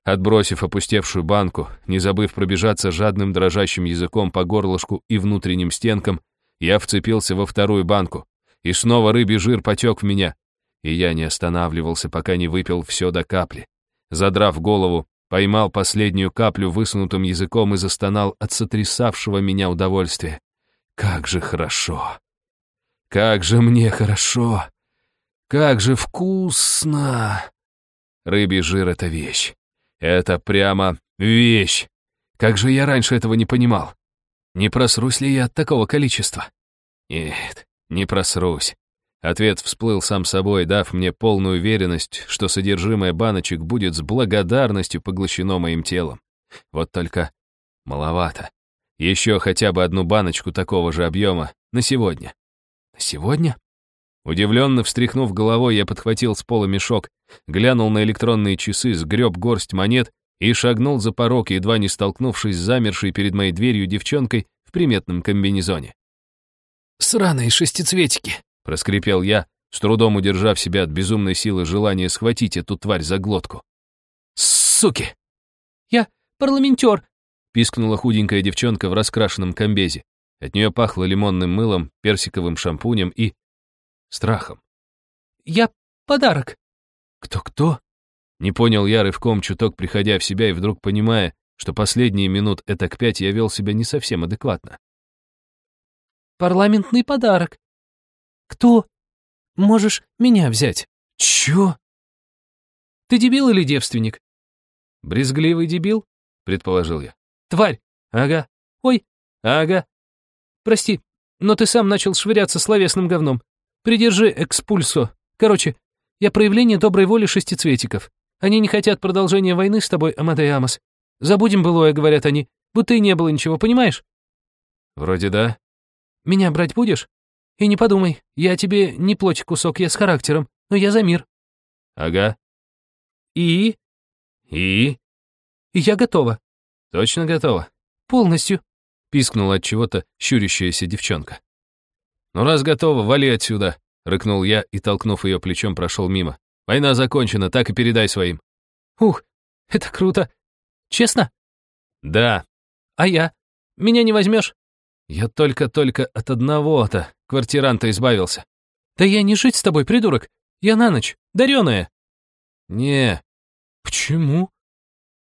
Отбросив опустевшую банку, не забыв пробежаться жадным дрожащим языком по горлышку и внутренним стенкам, я вцепился во вторую банку, и снова рыбий жир потек в меня, и я не останавливался, пока не выпил все до капли. Задрав голову, поймал последнюю каплю высунутым языком и застонал от сотрясавшего меня удовольствия. Как же хорошо! Как же мне хорошо! Как же вкусно! Рыбий жир — это вещь. Это прямо вещь. Как же я раньше этого не понимал? Не просрусь ли я от такого количества? Нет, не просрусь. Ответ всплыл сам собой, дав мне полную уверенность, что содержимое баночек будет с благодарностью поглощено моим телом. Вот только маловато. Еще хотя бы одну баночку такого же объема на сегодня. На сегодня? Удивленно встряхнув головой, я подхватил с пола мешок, глянул на электронные часы, сгреб горсть монет и шагнул за порог, едва не столкнувшись с замершей перед моей дверью девчонкой в приметном комбинезоне. «Сраные шестицветики!» — проскрипел я, с трудом удержав себя от безумной силы желания схватить эту тварь за глотку. «Суки!» «Я парламентер!» — пискнула худенькая девчонка в раскрашенном комбезе. От нее пахло лимонным мылом, персиковым шампунем и... страхом. «Я подарок!» «Кто-кто?» Не понял я рывком, чуток приходя в себя и вдруг понимая, что последние минут это к пять я вел себя не совсем адекватно. «Парламентный подарок». «Кто?» «Можешь меня взять». «Чё?» «Ты дебил или девственник?» «Брезгливый дебил?» — предположил я. «Тварь!» «Ага». «Ой!» «Ага». «Прости, но ты сам начал швыряться словесным говном. Придержи экспульсо. Короче, я проявление доброй воли шестицветиков. Они не хотят продолжения войны с тобой, Амадей Амос. Забудем былое, говорят они, будто и не было ничего, понимаешь? Вроде да. Меня брать будешь? И не подумай, я тебе не плоть кусок, я с характером, но я за мир. Ага. И? И? И я готова. Точно готова? Полностью. Пискнула от чего-то щурящаяся девчонка. Ну раз готова, вали отсюда, рыкнул я и, толкнув ее плечом, прошел мимо. Война закончена, так и передай своим. Ух, это круто. Честно? Да. А я? Меня не возьмешь? Я только-только от одного-то квартиранта избавился. Да я не жить с тобой, придурок. Я на ночь, дареная. Не. Почему?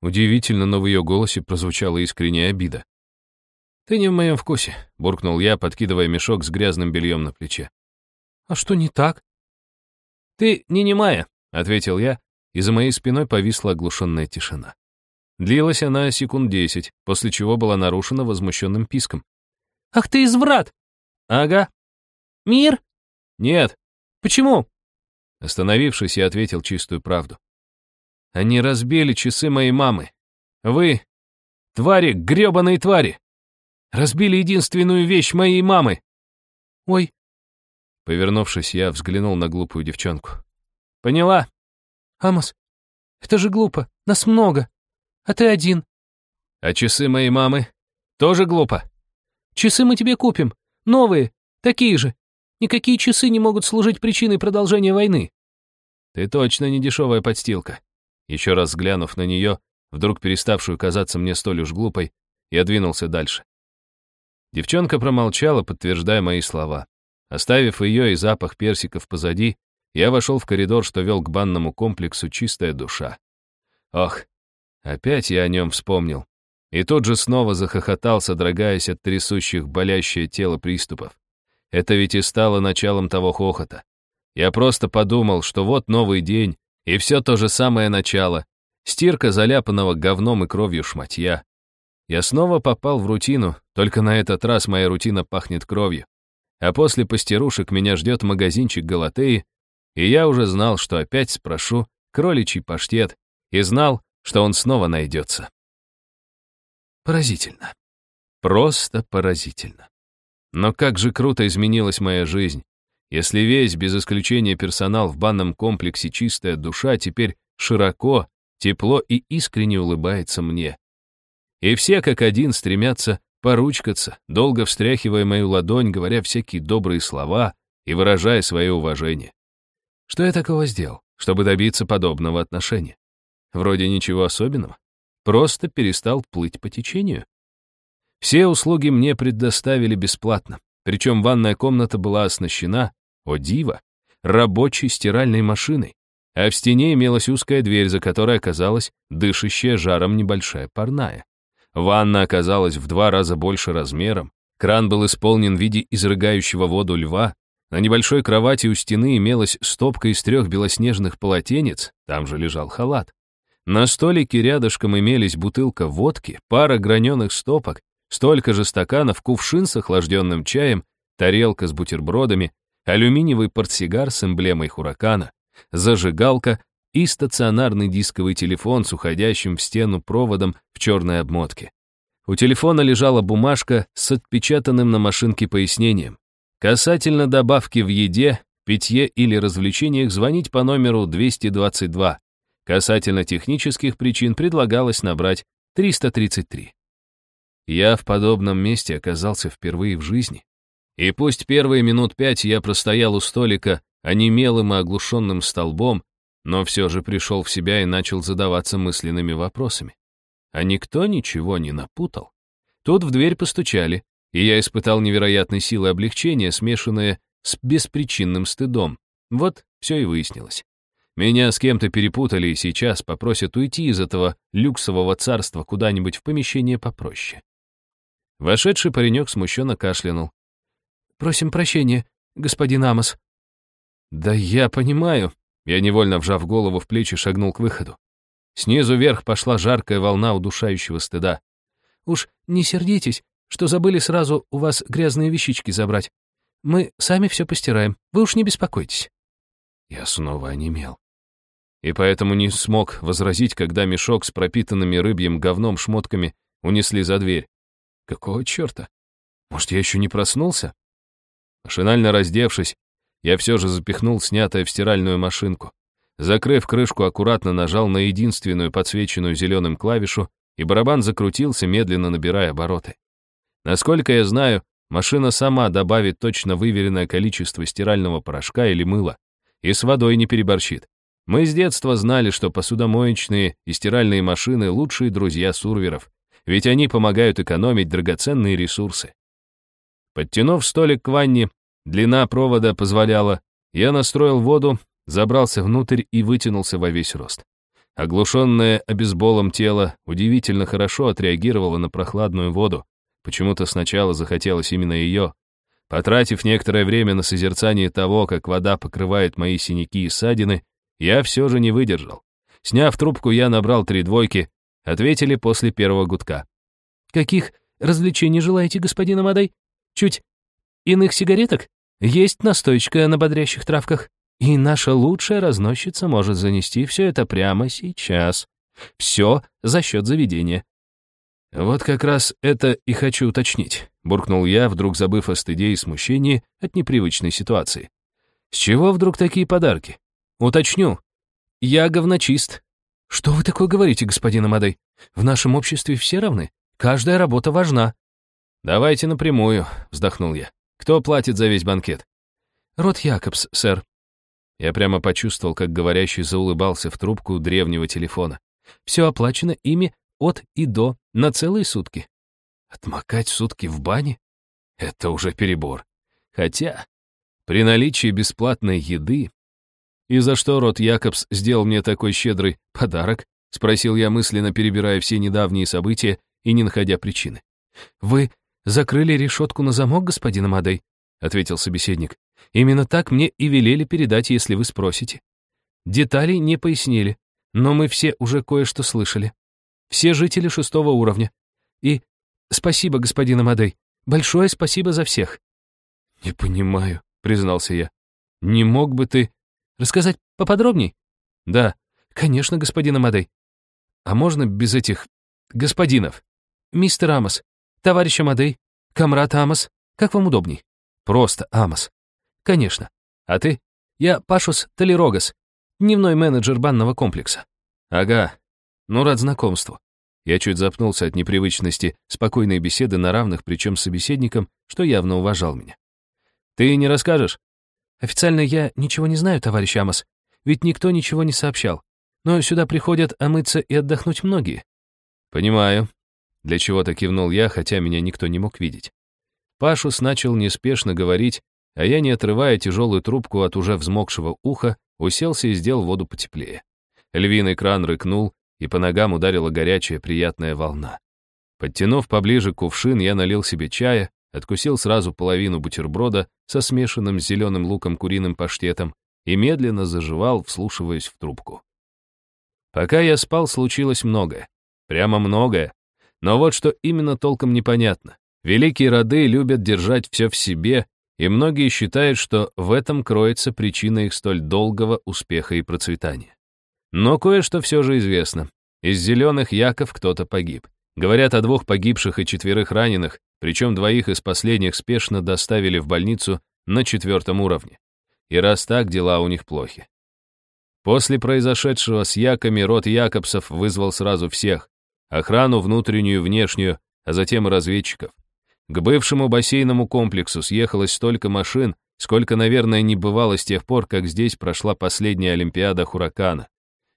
Удивительно, но в ее голосе прозвучала искренняя обида. «Ты не в моем вкусе», — буркнул я, подкидывая мешок с грязным бельем на плече. «А что не так?» «Ты не немая», — ответил я, и за моей спиной повисла оглушенная тишина. Длилась она секунд десять, после чего была нарушена возмущенным писком. «Ах ты изврат!» «Ага». «Мир?» «Нет». «Почему?» Остановившись, я ответил чистую правду. «Они разбили часы моей мамы. Вы, твари, грёбаные твари, разбили единственную вещь моей мамы». «Ой, Повернувшись, я взглянул на глупую девчонку. «Поняла?» «Амос, это же глупо. Нас много. А ты один». «А часы моей мамы? Тоже глупо?» «Часы мы тебе купим. Новые. Такие же. Никакие часы не могут служить причиной продолжения войны». «Ты точно не дешевая подстилка». Еще раз взглянув на нее, вдруг переставшую казаться мне столь уж глупой, я двинулся дальше. Девчонка промолчала, подтверждая мои слова. Оставив ее и запах персиков позади, я вошел в коридор, что вел к банному комплексу «Чистая душа». Ох, опять я о нем вспомнил. И тут же снова захохотал, содрогаясь от трясущих болящее тело приступов. Это ведь и стало началом того хохота. Я просто подумал, что вот новый день, и все то же самое начало. Стирка заляпанного говном и кровью шматья. Я снова попал в рутину, только на этот раз моя рутина пахнет кровью. А после постирушек меня ждет магазинчик Галатеи, и я уже знал, что опять спрошу кроличий паштет, и знал, что он снова найдется. Поразительно. Просто поразительно. Но как же круто изменилась моя жизнь, если весь, без исключения персонал в банном комплексе «Чистая душа» теперь широко, тепло и искренне улыбается мне. И все как один стремятся поручкаться, долго встряхивая мою ладонь, говоря всякие добрые слова и выражая свое уважение. Что я такого сделал, чтобы добиться подобного отношения? Вроде ничего особенного. Просто перестал плыть по течению. Все услуги мне предоставили бесплатно, причем ванная комната была оснащена, о диво, рабочей стиральной машиной, а в стене имелась узкая дверь, за которой оказалась дышащая жаром небольшая парная. Ванна оказалась в два раза больше размером, кран был исполнен в виде изрыгающего воду льва, на небольшой кровати у стены имелась стопка из трех белоснежных полотенец, там же лежал халат. На столике рядышком имелись бутылка водки, пара граненых стопок, столько же стаканов, кувшин с охлажденным чаем, тарелка с бутербродами, алюминиевый портсигар с эмблемой Хуракана, зажигалка и стационарный дисковый телефон с уходящим в стену проводом в черной обмотке. У телефона лежала бумажка с отпечатанным на машинке пояснением. Касательно добавки в еде, питье или развлечениях звонить по номеру 222. Касательно технических причин предлагалось набрать 333. Я в подобном месте оказался впервые в жизни. И пусть первые минут пять я простоял у столика, онемелым и оглушенным столбом, но все же пришел в себя и начал задаваться мысленными вопросами. А никто ничего не напутал. Тут в дверь постучали, и я испытал невероятной силы облегчения, смешанное с беспричинным стыдом. Вот все и выяснилось. Меня с кем-то перепутали и сейчас попросят уйти из этого люксового царства куда-нибудь в помещение попроще. Вошедший паренек смущенно кашлянул. «Просим прощения, господин Амос». «Да я понимаю». Я невольно, вжав голову в плечи, шагнул к выходу. Снизу вверх пошла жаркая волна удушающего стыда. «Уж не сердитесь, что забыли сразу у вас грязные вещички забрать. Мы сами все постираем, вы уж не беспокойтесь». Я снова онемел. И поэтому не смог возразить, когда мешок с пропитанными рыбьим говном шмотками унесли за дверь. Какого черта? Может, я еще не проснулся? Машинально раздевшись, я все же запихнул снятое в стиральную машинку. Закрыв крышку, аккуратно нажал на единственную подсвеченную зеленым клавишу, и барабан закрутился, медленно набирая обороты. Насколько я знаю, машина сама добавит точно выверенное количество стирального порошка или мыла, и с водой не переборщит. Мы с детства знали, что посудомоечные и стиральные машины — лучшие друзья сурверов, ведь они помогают экономить драгоценные ресурсы. Подтянув столик к ванне, длина провода позволяла, я настроил воду, забрался внутрь и вытянулся во весь рост. Оглушенное обезболом тело удивительно хорошо отреагировало на прохладную воду. Почему-то сначала захотелось именно ее. Потратив некоторое время на созерцание того, как вода покрывает мои синяки и ссадины, я все же не выдержал. Сняв трубку, я набрал три двойки, Ответили после первого гудка. «Каких развлечений желаете, господин Амадай? Чуть иных сигареток? Есть настойчка на бодрящих травках. И наша лучшая разносчица может занести все это прямо сейчас. Все за счет заведения». «Вот как раз это и хочу уточнить», — буркнул я, вдруг забыв о стыде и смущении от непривычной ситуации. «С чего вдруг такие подарки?» «Уточню. Я говночист, «Что вы такое говорите, господин Амадей? В нашем обществе все равны. Каждая работа важна». «Давайте напрямую», — вздохнул я. «Кто платит за весь банкет?» «Рот Якобс, сэр». Я прямо почувствовал, как говорящий заулыбался в трубку древнего телефона. «Все оплачено ими от и до на целые сутки». «Отмокать сутки в бане? Это уже перебор. Хотя, при наличии бесплатной еды «И за что Рот Якобс сделал мне такой щедрый подарок?» — спросил я мысленно, перебирая все недавние события и не находя причины. «Вы закрыли решетку на замок, господин Амадей?» — ответил собеседник. «Именно так мне и велели передать, если вы спросите. Деталей не пояснили, но мы все уже кое-что слышали. Все жители шестого уровня. И спасибо, господин Амадей. Большое спасибо за всех». «Не понимаю», — признался я. «Не мог бы ты...» Рассказать поподробней? Да, конечно, господин Амадей. А можно без этих господинов? Мистер Амос, товарищ Амадей, комрад Амос, как вам удобней? Просто Амос. Конечно. А ты? Я Пашус Толерогас, дневной менеджер банного комплекса. Ага. Ну, рад знакомству. Я чуть запнулся от непривычности спокойной беседы на равных, причем с собеседником, что явно уважал меня. Ты не расскажешь? Официально я ничего не знаю, товарищ Амос, ведь никто ничего не сообщал. Но сюда приходят омыться и отдохнуть многие. Понимаю. Для чего-то кивнул я, хотя меня никто не мог видеть. Пашус начал неспешно говорить, а я, не отрывая тяжелую трубку от уже взмокшего уха, уселся и сделал воду потеплее. Львиный кран рыкнул, и по ногам ударила горячая приятная волна. Подтянув поближе кувшин, я налил себе чая, откусил сразу половину бутерброда со смешанным с зеленым луком куриным паштетом и медленно заживал, вслушиваясь в трубку. Пока я спал, случилось многое. Прямо многое. Но вот что именно толком непонятно. Великие роды любят держать все в себе, и многие считают, что в этом кроется причина их столь долгого успеха и процветания. Но кое-что все же известно. Из зеленых яков кто-то погиб. Говорят о двух погибших и четверых раненых, причем двоих из последних спешно доставили в больницу на четвертом уровне. И раз так, дела у них плохи. После произошедшего с Яками род Якобсов вызвал сразу всех. Охрану внутреннюю и внешнюю, а затем и разведчиков. К бывшему бассейному комплексу съехалось столько машин, сколько, наверное, не бывало с тех пор, как здесь прошла последняя Олимпиада Хуракана.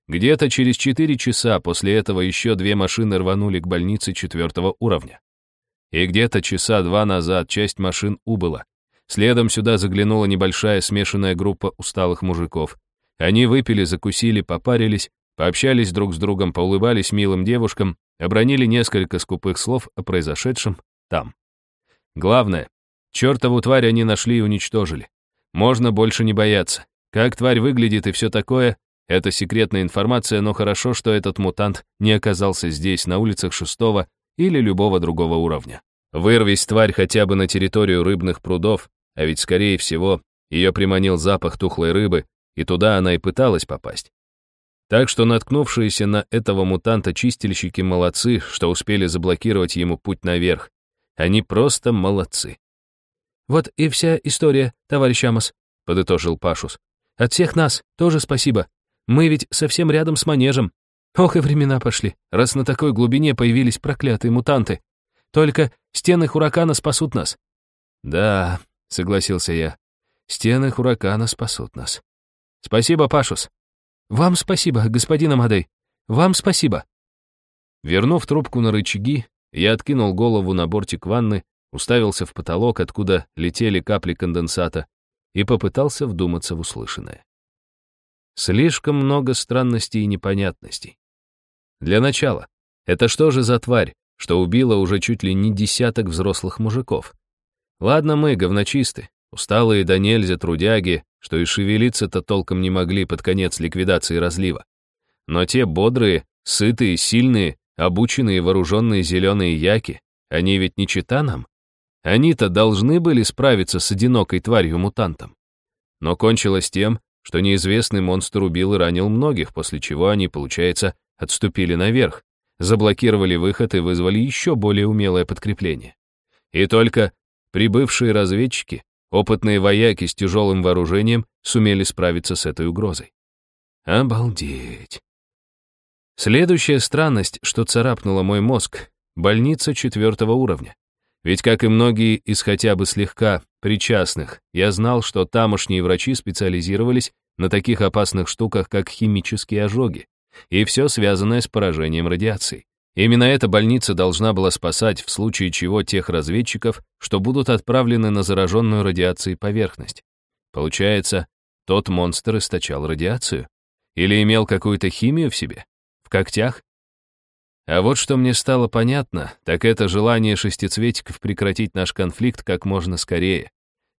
Где-то через 4 часа после этого еще две машины рванули к больнице четвертого уровня. И где-то часа два назад часть машин убыла. Следом сюда заглянула небольшая смешанная группа усталых мужиков. Они выпили, закусили, попарились, пообщались друг с другом, поулыбались милым девушкам, обронили несколько скупых слов о произошедшем там. Главное, чертову тварь они нашли и уничтожили. Можно больше не бояться. Как тварь выглядит и все такое, это секретная информация, но хорошо, что этот мутант не оказался здесь, на улицах шестого или любого другого уровня. Вырвись тварь хотя бы на территорию рыбных прудов, а ведь, скорее всего, ее приманил запах тухлой рыбы, и туда она и пыталась попасть. Так что наткнувшиеся на этого мутанта чистильщики молодцы, что успели заблокировать ему путь наверх. Они просто молодцы. «Вот и вся история, товарищ Амос», — подытожил Пашус. «От всех нас тоже спасибо. Мы ведь совсем рядом с манежем. Ох, и времена пошли, раз на такой глубине появились проклятые мутанты. Только стены Хуракана спасут нас». «Да», — согласился я, — «стены Хуракана спасут нас». «Спасибо, Пашус». «Вам спасибо, господин Амадей. Вам спасибо». Вернув трубку на рычаги, я откинул голову на бортик ванны, уставился в потолок, откуда летели капли конденсата, и попытался вдуматься в услышанное. Слишком много странностей и непонятностей. Для начала, это что же за тварь, что убила уже чуть ли не десяток взрослых мужиков? Ладно мы, говночисты, усталые да нельзя трудяги, что и шевелиться-то толком не могли под конец ликвидации разлива. Но те бодрые, сытые, сильные, обученные вооруженные зеленые яки, они ведь не чита нам. Они-то должны были справиться с одинокой тварью-мутантом. Но кончилось тем, что неизвестный монстр убил и ранил многих, после чего они, получается, отступили наверх, заблокировали выход и вызвали еще более умелое подкрепление. И только прибывшие разведчики, опытные вояки с тяжелым вооружением, сумели справиться с этой угрозой. Обалдеть. Следующая странность, что царапнула мой мозг — больница четвертого уровня. Ведь, как и многие из хотя бы слегка причастных, я знал, что тамошние врачи специализировались на таких опасных штуках, как химические ожоги, и все связанное с поражением радиации. Именно эта больница должна была спасать в случае чего тех разведчиков, что будут отправлены на зараженную радиацией поверхность. Получается, тот монстр источал радиацию? Или имел какую-то химию в себе? В когтях? А вот что мне стало понятно, так это желание шестицветиков прекратить наш конфликт как можно скорее.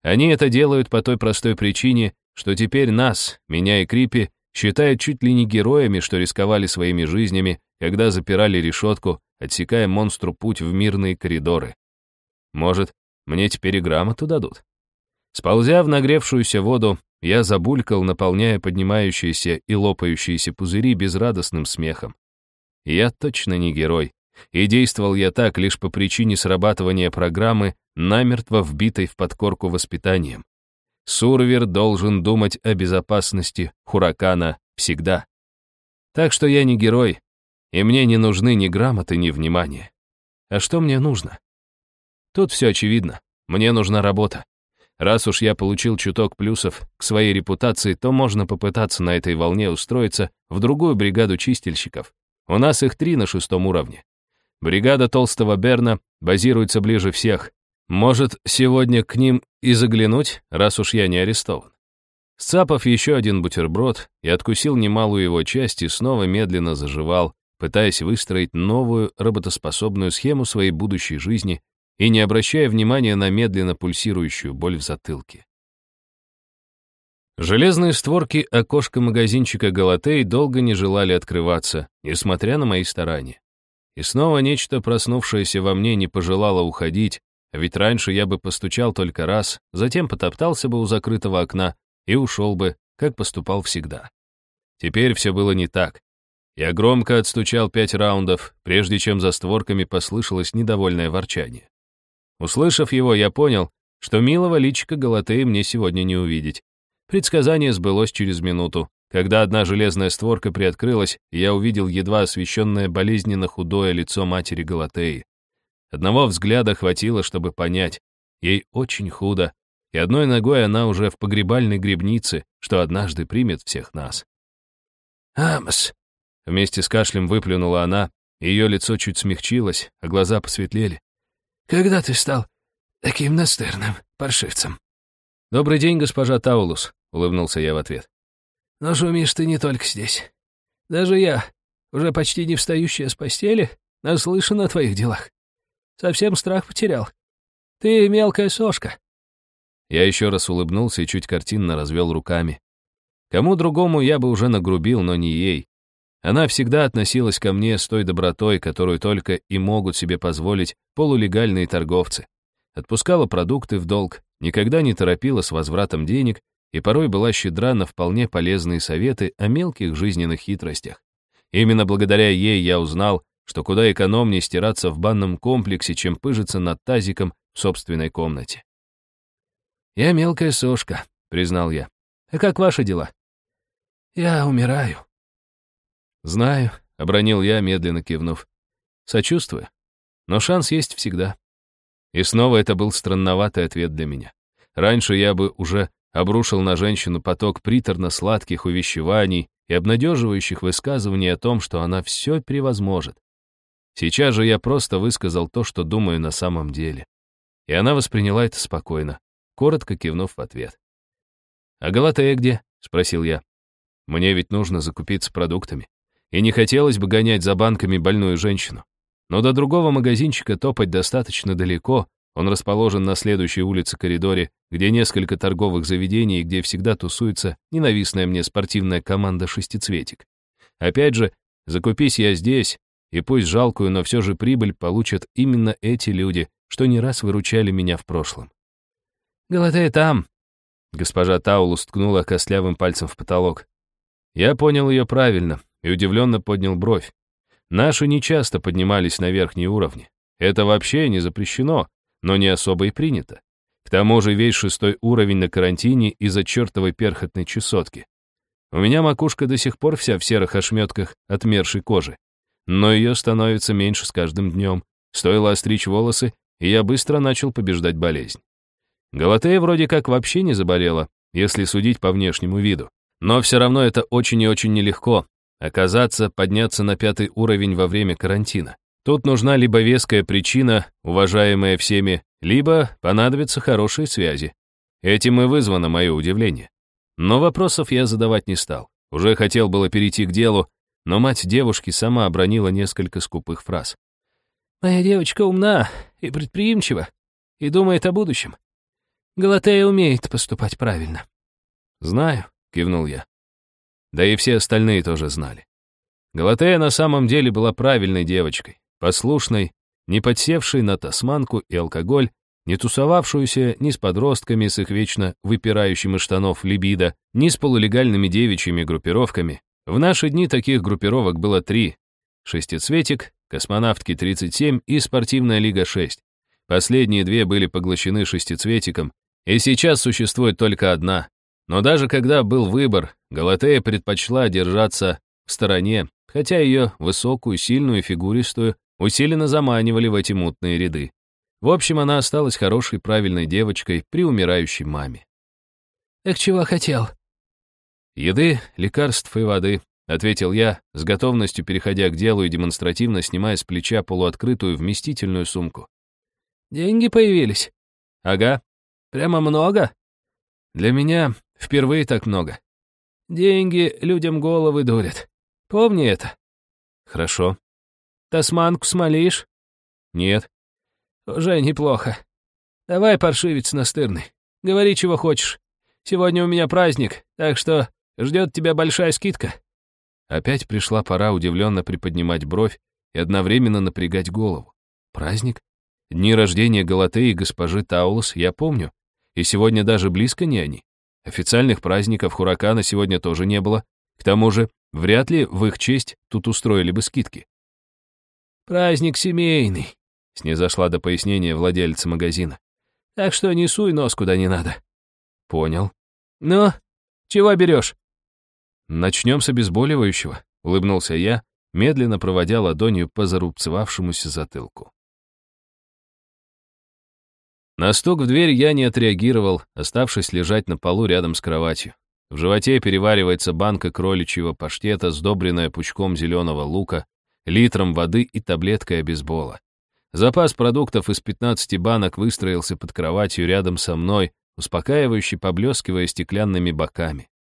Они это делают по той простой причине, что теперь нас, меня и Крипи, считают чуть ли не героями, что рисковали своими жизнями, когда запирали решетку, отсекая монстру путь в мирные коридоры. Может, мне теперь и грамоту дадут? Сползя в нагревшуюся воду, я забулькал, наполняя поднимающиеся и лопающиеся пузыри безрадостным смехом. Я точно не герой. И действовал я так лишь по причине срабатывания программы, намертво вбитой в подкорку воспитанием. Сурвер должен думать о безопасности Хуракана всегда. Так что я не герой, и мне не нужны ни грамоты, ни внимания. А что мне нужно? Тут все очевидно. Мне нужна работа. Раз уж я получил чуток плюсов к своей репутации, то можно попытаться на этой волне устроиться в другую бригаду чистильщиков. У нас их три на шестом уровне. Бригада Толстого Берна базируется ближе всех. Может, сегодня к ним и заглянуть, раз уж я не арестован. Сцапав еще один бутерброд, и откусил немалую его часть и снова медленно заживал, пытаясь выстроить новую работоспособную схему своей будущей жизни и не обращая внимания на медленно пульсирующую боль в затылке. Железные створки окошка магазинчика Галатей долго не желали открываться, несмотря на мои старания. И снова нечто, проснувшееся во мне, не пожелало уходить, ведь раньше я бы постучал только раз, затем потоптался бы у закрытого окна и ушел бы, как поступал всегда. Теперь все было не так. Я громко отстучал пять раундов, прежде чем за створками послышалось недовольное ворчание. Услышав его, я понял, что милого личика Галатеи мне сегодня не увидеть. Предсказание сбылось через минуту. Когда одна железная створка приоткрылась, я увидел едва освещенное болезненно худое лицо матери Галатеи. Одного взгляда хватило, чтобы понять. Ей очень худо, и одной ногой она уже в погребальной гребнице, что однажды примет всех нас. «Амос!» — вместе с кашлем выплюнула она, ее лицо чуть смягчилось, а глаза посветлели. «Когда ты стал таким настырным паршивцем?» «Добрый день, госпожа Таулус», — улыбнулся я в ответ. «Но шумишь ты не только здесь. Даже я, уже почти не встающая с постели, наслышан о твоих делах. Совсем страх потерял. Ты мелкая сошка». Я еще раз улыбнулся и чуть картинно развел руками. Кому другому я бы уже нагрубил, но не ей. Она всегда относилась ко мне с той добротой, которую только и могут себе позволить полулегальные торговцы. Отпускала продукты в долг, никогда не торопила с возвратом денег и порой была щедра на вполне полезные советы о мелких жизненных хитростях. Именно благодаря ей я узнал, что куда экономнее стираться в банном комплексе, чем пыжиться над тазиком в собственной комнате. «Я мелкая сошка», — признал я. «А как ваши дела?» «Я умираю». «Знаю», — обронил я, медленно кивнув. «Сочувствую. Но шанс есть всегда». И снова это был странноватый ответ для меня. Раньше я бы уже обрушил на женщину поток приторно-сладких увещеваний и обнадеживающих высказываний о том, что она все превозможет. Сейчас же я просто высказал то, что думаю на самом деле. И она восприняла это спокойно, коротко кивнув в ответ. «А Галатея где?» — спросил я. «Мне ведь нужно закупиться продуктами. И не хотелось бы гонять за банками больную женщину. Но до другого магазинчика топать достаточно далеко, он расположен на следующей улице-коридоре, где несколько торговых заведений, где всегда тусуется ненавистная мне спортивная команда «Шестицветик». Опять же, закупись я здесь, и пусть жалкую, но все же прибыль получат именно эти люди, что не раз выручали меня в прошлом. «Галатея там!» Госпожа Таулус ткнула костлявым пальцем в потолок. Я понял ее правильно и удивленно поднял бровь. Наши нечасто поднимались на верхние уровни. Это вообще не запрещено, но не особо и принято. К тому же весь шестой уровень на карантине из-за чертовой перхотной чесотки. У меня макушка до сих пор вся в серых ошметках отмершей кожи. Но ее становится меньше с каждым днем. Стоило остричь волосы, и я быстро начал побеждать болезнь. Галатея вроде как вообще не заболела, если судить по внешнему виду. Но все равно это очень и очень нелегко. Оказаться, подняться на пятый уровень во время карантина. Тут нужна либо веская причина, уважаемая всеми, либо понадобятся хорошие связи. Этим и вызвано мое удивление. Но вопросов я задавать не стал. Уже хотел было перейти к делу, но мать девушки сама обронила несколько скупых фраз. «Моя девочка умна и предприимчива, и думает о будущем. Галатея умеет поступать правильно». «Знаю», — кивнул я. Да и все остальные тоже знали. Галатея на самом деле была правильной девочкой послушной, не подсевшей на тасманку и алкоголь, не тусовавшуюся ни с подростками с их вечно выпирающим из штанов либидо, ни с полулегальными девичьими группировками. В наши дни таких группировок было три. Шестицветик, космонавтки 37 и спортивная лига 6. Последние две были поглощены шестицветиком, и сейчас существует только одна. Но даже когда был выбор, Галатея предпочла держаться в стороне, хотя ее высокую, сильную и фигуристую усиленно заманивали в эти мутные ряды. В общем, она осталась хорошей, правильной девочкой при умирающей маме. «Так чего хотел?» «Еды, лекарств и воды», — ответил я, с готовностью переходя к делу и демонстративно снимая с плеча полуоткрытую вместительную сумку. «Деньги появились?» «Ага. Прямо много?» «Для меня впервые так много». «Деньги людям головы дурят. Помни это». «Хорошо», Тасманку смолишь? Нет. Уже неплохо. Давай, паршивец настырный, говори, чего хочешь. Сегодня у меня праздник, так что ждет тебя большая скидка. Опять пришла пора удивленно приподнимать бровь и одновременно напрягать голову. Праздник? Дни рождения Галатеи и госпожи Таулус я помню. И сегодня даже близко не они. Официальных праздников Хуракана сегодня тоже не было. К тому же, вряд ли в их честь тут устроили бы скидки. Праздник семейный», — снизошла до пояснения владельца магазина. «Так что не суй нос куда не надо». «Понял». «Ну, чего берешь?» «Начнем с обезболивающего», — улыбнулся я, медленно проводя ладонью по зарубцевавшемуся затылку. На стук в дверь я не отреагировал, оставшись лежать на полу рядом с кроватью. В животе переваривается банка кроличьего паштета, сдобренная пучком зеленого лука, литром воды и таблеткой обезбола. Запас продуктов из 15 банок выстроился под кроватью рядом со мной, успокаивающе поблескивая стеклянными боками.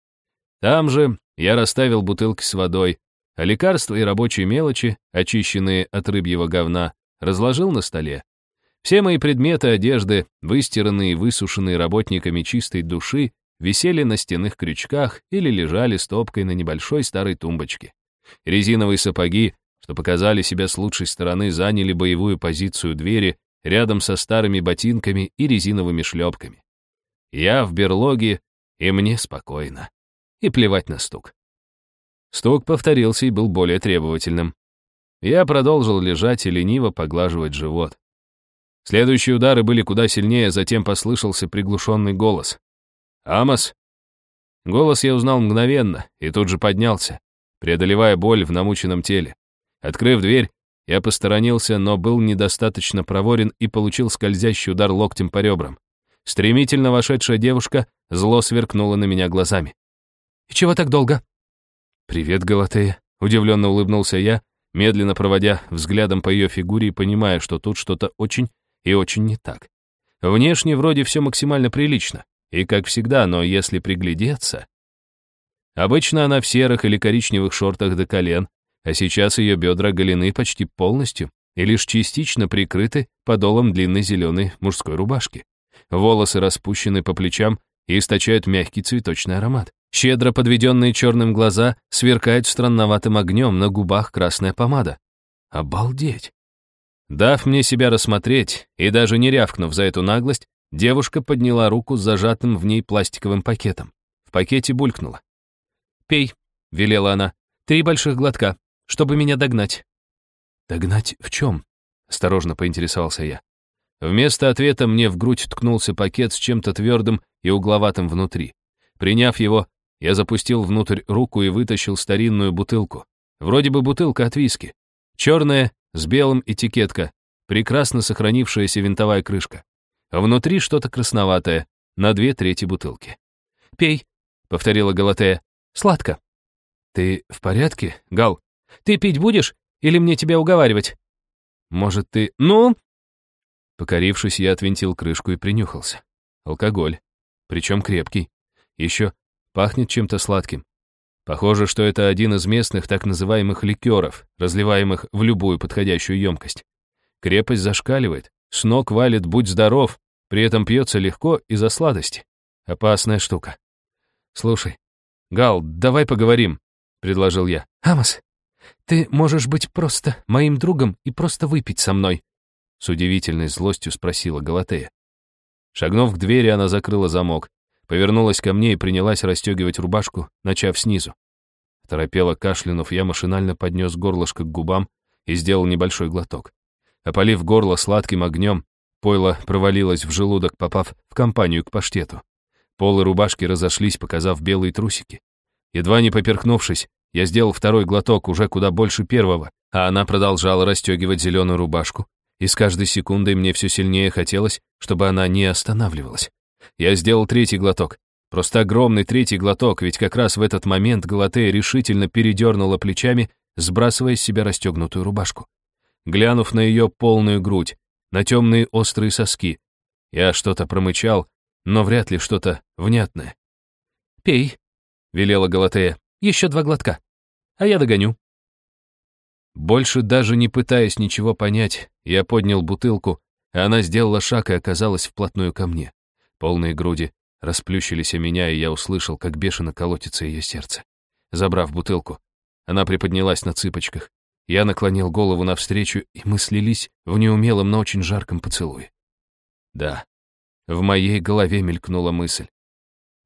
Там же я расставил бутылки с водой, а лекарства и рабочие мелочи, очищенные от рыбьего говна, разложил на столе. Все мои предметы одежды, выстиранные и высушенные работниками чистой души, висели на стенных крючках или лежали стопкой на небольшой старой тумбочке. Резиновые сапоги, что показали себя с лучшей стороны, заняли боевую позицию двери рядом со старыми ботинками и резиновыми шлепками. Я в берлоге, и мне спокойно. И плевать на стук. Стук повторился и был более требовательным. Я продолжил лежать и лениво поглаживать живот. Следующие удары были куда сильнее, затем послышался приглушенный голос. «Амос!» Голос я узнал мгновенно и тут же поднялся, преодолевая боль в намученном теле. Открыв дверь, я посторонился, но был недостаточно проворен и получил скользящий удар локтем по ребрам. Стремительно вошедшая девушка зло сверкнула на меня глазами. «И чего так долго?» «Привет, Галатея», — удивленно улыбнулся я, медленно проводя взглядом по ее фигуре и понимая, что тут что-то очень и очень не так. Внешне вроде все максимально прилично, и как всегда, но если приглядеться... Обычно она в серых или коричневых шортах до колен, а сейчас ее бедра голены почти полностью и лишь частично прикрыты подолом длинной зеленой мужской рубашки. Волосы распущены по плечам и источают мягкий цветочный аромат. Щедро подведенные черным глаза сверкают странноватым огнем, на губах красная помада. Обалдеть! Дав мне себя рассмотреть и даже не рявкнув за эту наглость, девушка подняла руку с зажатым в ней пластиковым пакетом. В пакете булькнула. «Пей», — велела она, — «три больших глотка, чтобы меня догнать». «Догнать в чем?» — осторожно поинтересовался я. Вместо ответа мне в грудь ткнулся пакет с чем-то твердым и угловатым внутри. Приняв его, я запустил внутрь руку и вытащил старинную бутылку. Вроде бы бутылка от виски. Черная, с белым этикетка, прекрасно сохранившаяся винтовая крышка. Внутри что-то красноватое, на две трети бутылки. «Пей», — повторила Галатея, — «сладко». «Ты в порядке, Гал? Ты пить будешь или мне тебя уговаривать?» «Может, ты...» «Ну?» Покорившись, я отвинтил крышку и принюхался. Алкоголь. Причем крепкий. Еще пахнет чем-то сладким. Похоже, что это один из местных так называемых ликеров, разливаемых в любую подходящую емкость. Крепость зашкаливает, с ног валит «будь здоров», при этом пьется легко из-за сладости. Опасная штука. «Слушай, Гал, давай поговорим», — предложил я. «Амос, ты можешь быть просто моим другом и просто выпить со мной?» С удивительной злостью спросила Галатея. Шагнув к двери, она закрыла замок, Повернулась ко мне и принялась расстегивать рубашку, начав снизу. Торопело кашлянув, я машинально поднес горлышко к губам и сделал небольшой глоток. Опалив горло сладким огнем, пойло провалилось в желудок, попав в компанию к паштету. Полы рубашки разошлись, показав белые трусики. Едва не поперхнувшись, я сделал второй глоток, уже куда больше первого, а она продолжала расстегивать зеленую рубашку, и с каждой секундой мне все сильнее хотелось, чтобы она не останавливалась. Я сделал третий глоток. Просто огромный третий глоток, ведь как раз в этот момент Галатея решительно передернула плечами, сбрасывая с себя расстегнутую рубашку. Глянув на ее полную грудь, на темные острые соски, я что-то промычал, но вряд ли что-то внятное. «Пей», — велела Галатея, — «еще два глотка, а я догоню». Больше даже не пытаясь ничего понять, я поднял бутылку, а она сделала шаг и оказалась вплотную ко мне. Полные груди расплющились о меня, и я услышал, как бешено колотится ее сердце. Забрав бутылку, она приподнялась на цыпочках. Я наклонил голову навстречу, и мы слились в неумелом, но очень жарком поцелуе. Да, в моей голове мелькнула мысль.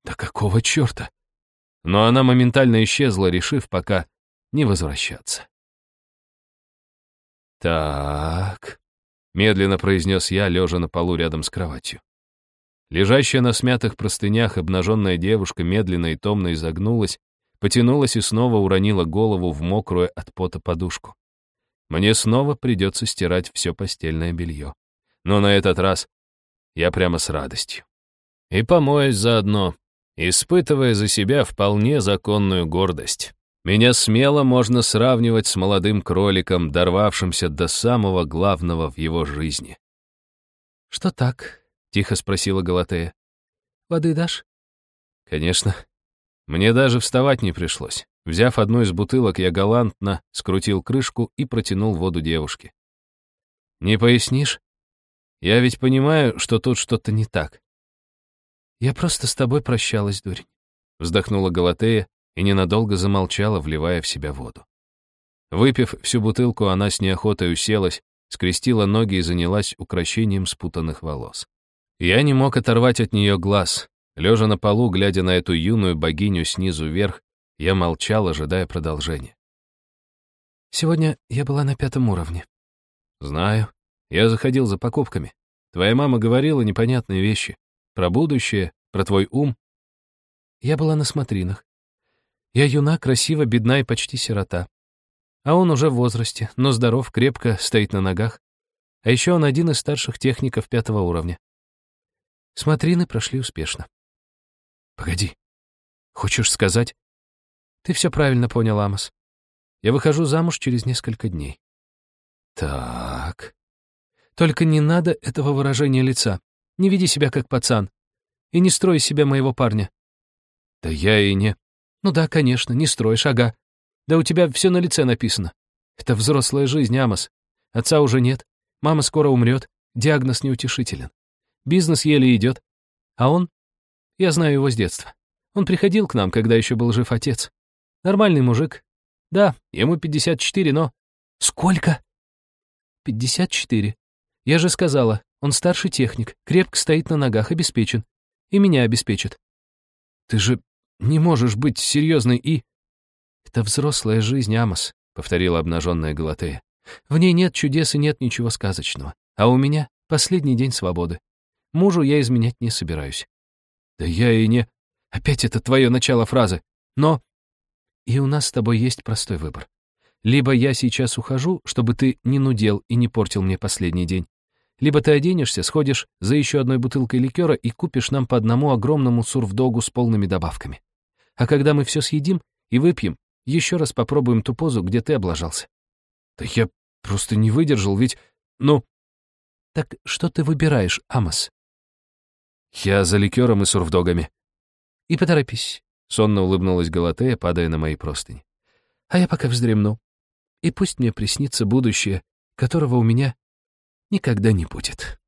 Да какого черта? Но она моментально исчезла, решив пока не возвращаться. «Так», — медленно произнес я, лежа на полу рядом с кроватью. Лежащая на смятых простынях обнаженная девушка медленно и томно изогнулась, потянулась и снова уронила голову в мокрую от пота подушку. Мне снова придется стирать все постельное белье. Но на этот раз я прямо с радостью. И помоюсь заодно, испытывая за себя вполне законную гордость. Меня смело можно сравнивать с молодым кроликом, дорвавшимся до самого главного в его жизни. «Что так?» — тихо спросила Галатея. «Воды дашь?» «Конечно». Мне даже вставать не пришлось. Взяв одну из бутылок, я галантно скрутил крышку и протянул воду девушке. «Не пояснишь? Я ведь понимаю, что тут что-то не так». «Я просто с тобой прощалась, дурень», — вздохнула Галатея и ненадолго замолчала, вливая в себя воду. Выпив всю бутылку, она с неохотой уселась, скрестила ноги и занялась украшением спутанных волос. Я не мог оторвать от нее глаз. Лежа на полу, глядя на эту юную богиню снизу вверх, я молчал, ожидая продолжения. «Сегодня я была на пятом уровне». «Знаю. Я заходил за покупками. Твоя мама говорила непонятные вещи. Про будущее, про твой ум». «Я была на смотринах. Я юна, красива, бедна и почти сирота. А он уже в возрасте, но здоров, крепко, стоит на ногах. А еще он один из старших техников пятого уровня. Смотрины прошли успешно. Погоди. Хочешь сказать? Ты все правильно понял, Амос. Я выхожу замуж через несколько дней. Так. Только не надо этого выражения лица. Не веди себя как пацан. И не строй себя моего парня. Да я и не... Ну да, конечно, не строишь, ага. Да у тебя все на лице написано. Это взрослая жизнь, Амос. Отца уже нет. Мама скоро умрет. Диагноз неутешителен. Бизнес еле идет. А он? Я знаю его с детства. Он приходил к нам, когда еще был жив отец. Нормальный мужик. Да, ему 54, но... Сколько? 54. Я же сказала, он старший техник, крепко стоит на ногах, обеспечен. И меня обеспечит. Ты же не можешь быть серьезной и... «Это взрослая жизнь, Амос», — повторила обнаженная Галатея. «В ней нет чудес и нет ничего сказочного. А у меня последний день свободы. Мужу я изменять не собираюсь». «Да я и не...» Опять это твое начало фразы. Но... И у нас с тобой есть простой выбор. Либо я сейчас ухожу, чтобы ты не нудел и не портил мне последний день. Либо ты оденешься, сходишь за еще одной бутылкой ликера и купишь нам по одному огромному сурфдогу с полными добавками. А когда мы все съедим и выпьем, еще раз попробуем ту позу, где ты облажался. Да я просто не выдержал, ведь... Ну... Так что ты выбираешь, Амос? Я за ликером и сурфдогами. И поторопись. Сонно улыбнулась Галатея, падая на мои простыни. А я пока вздремну. И пусть мне приснится будущее, которого у меня никогда не будет.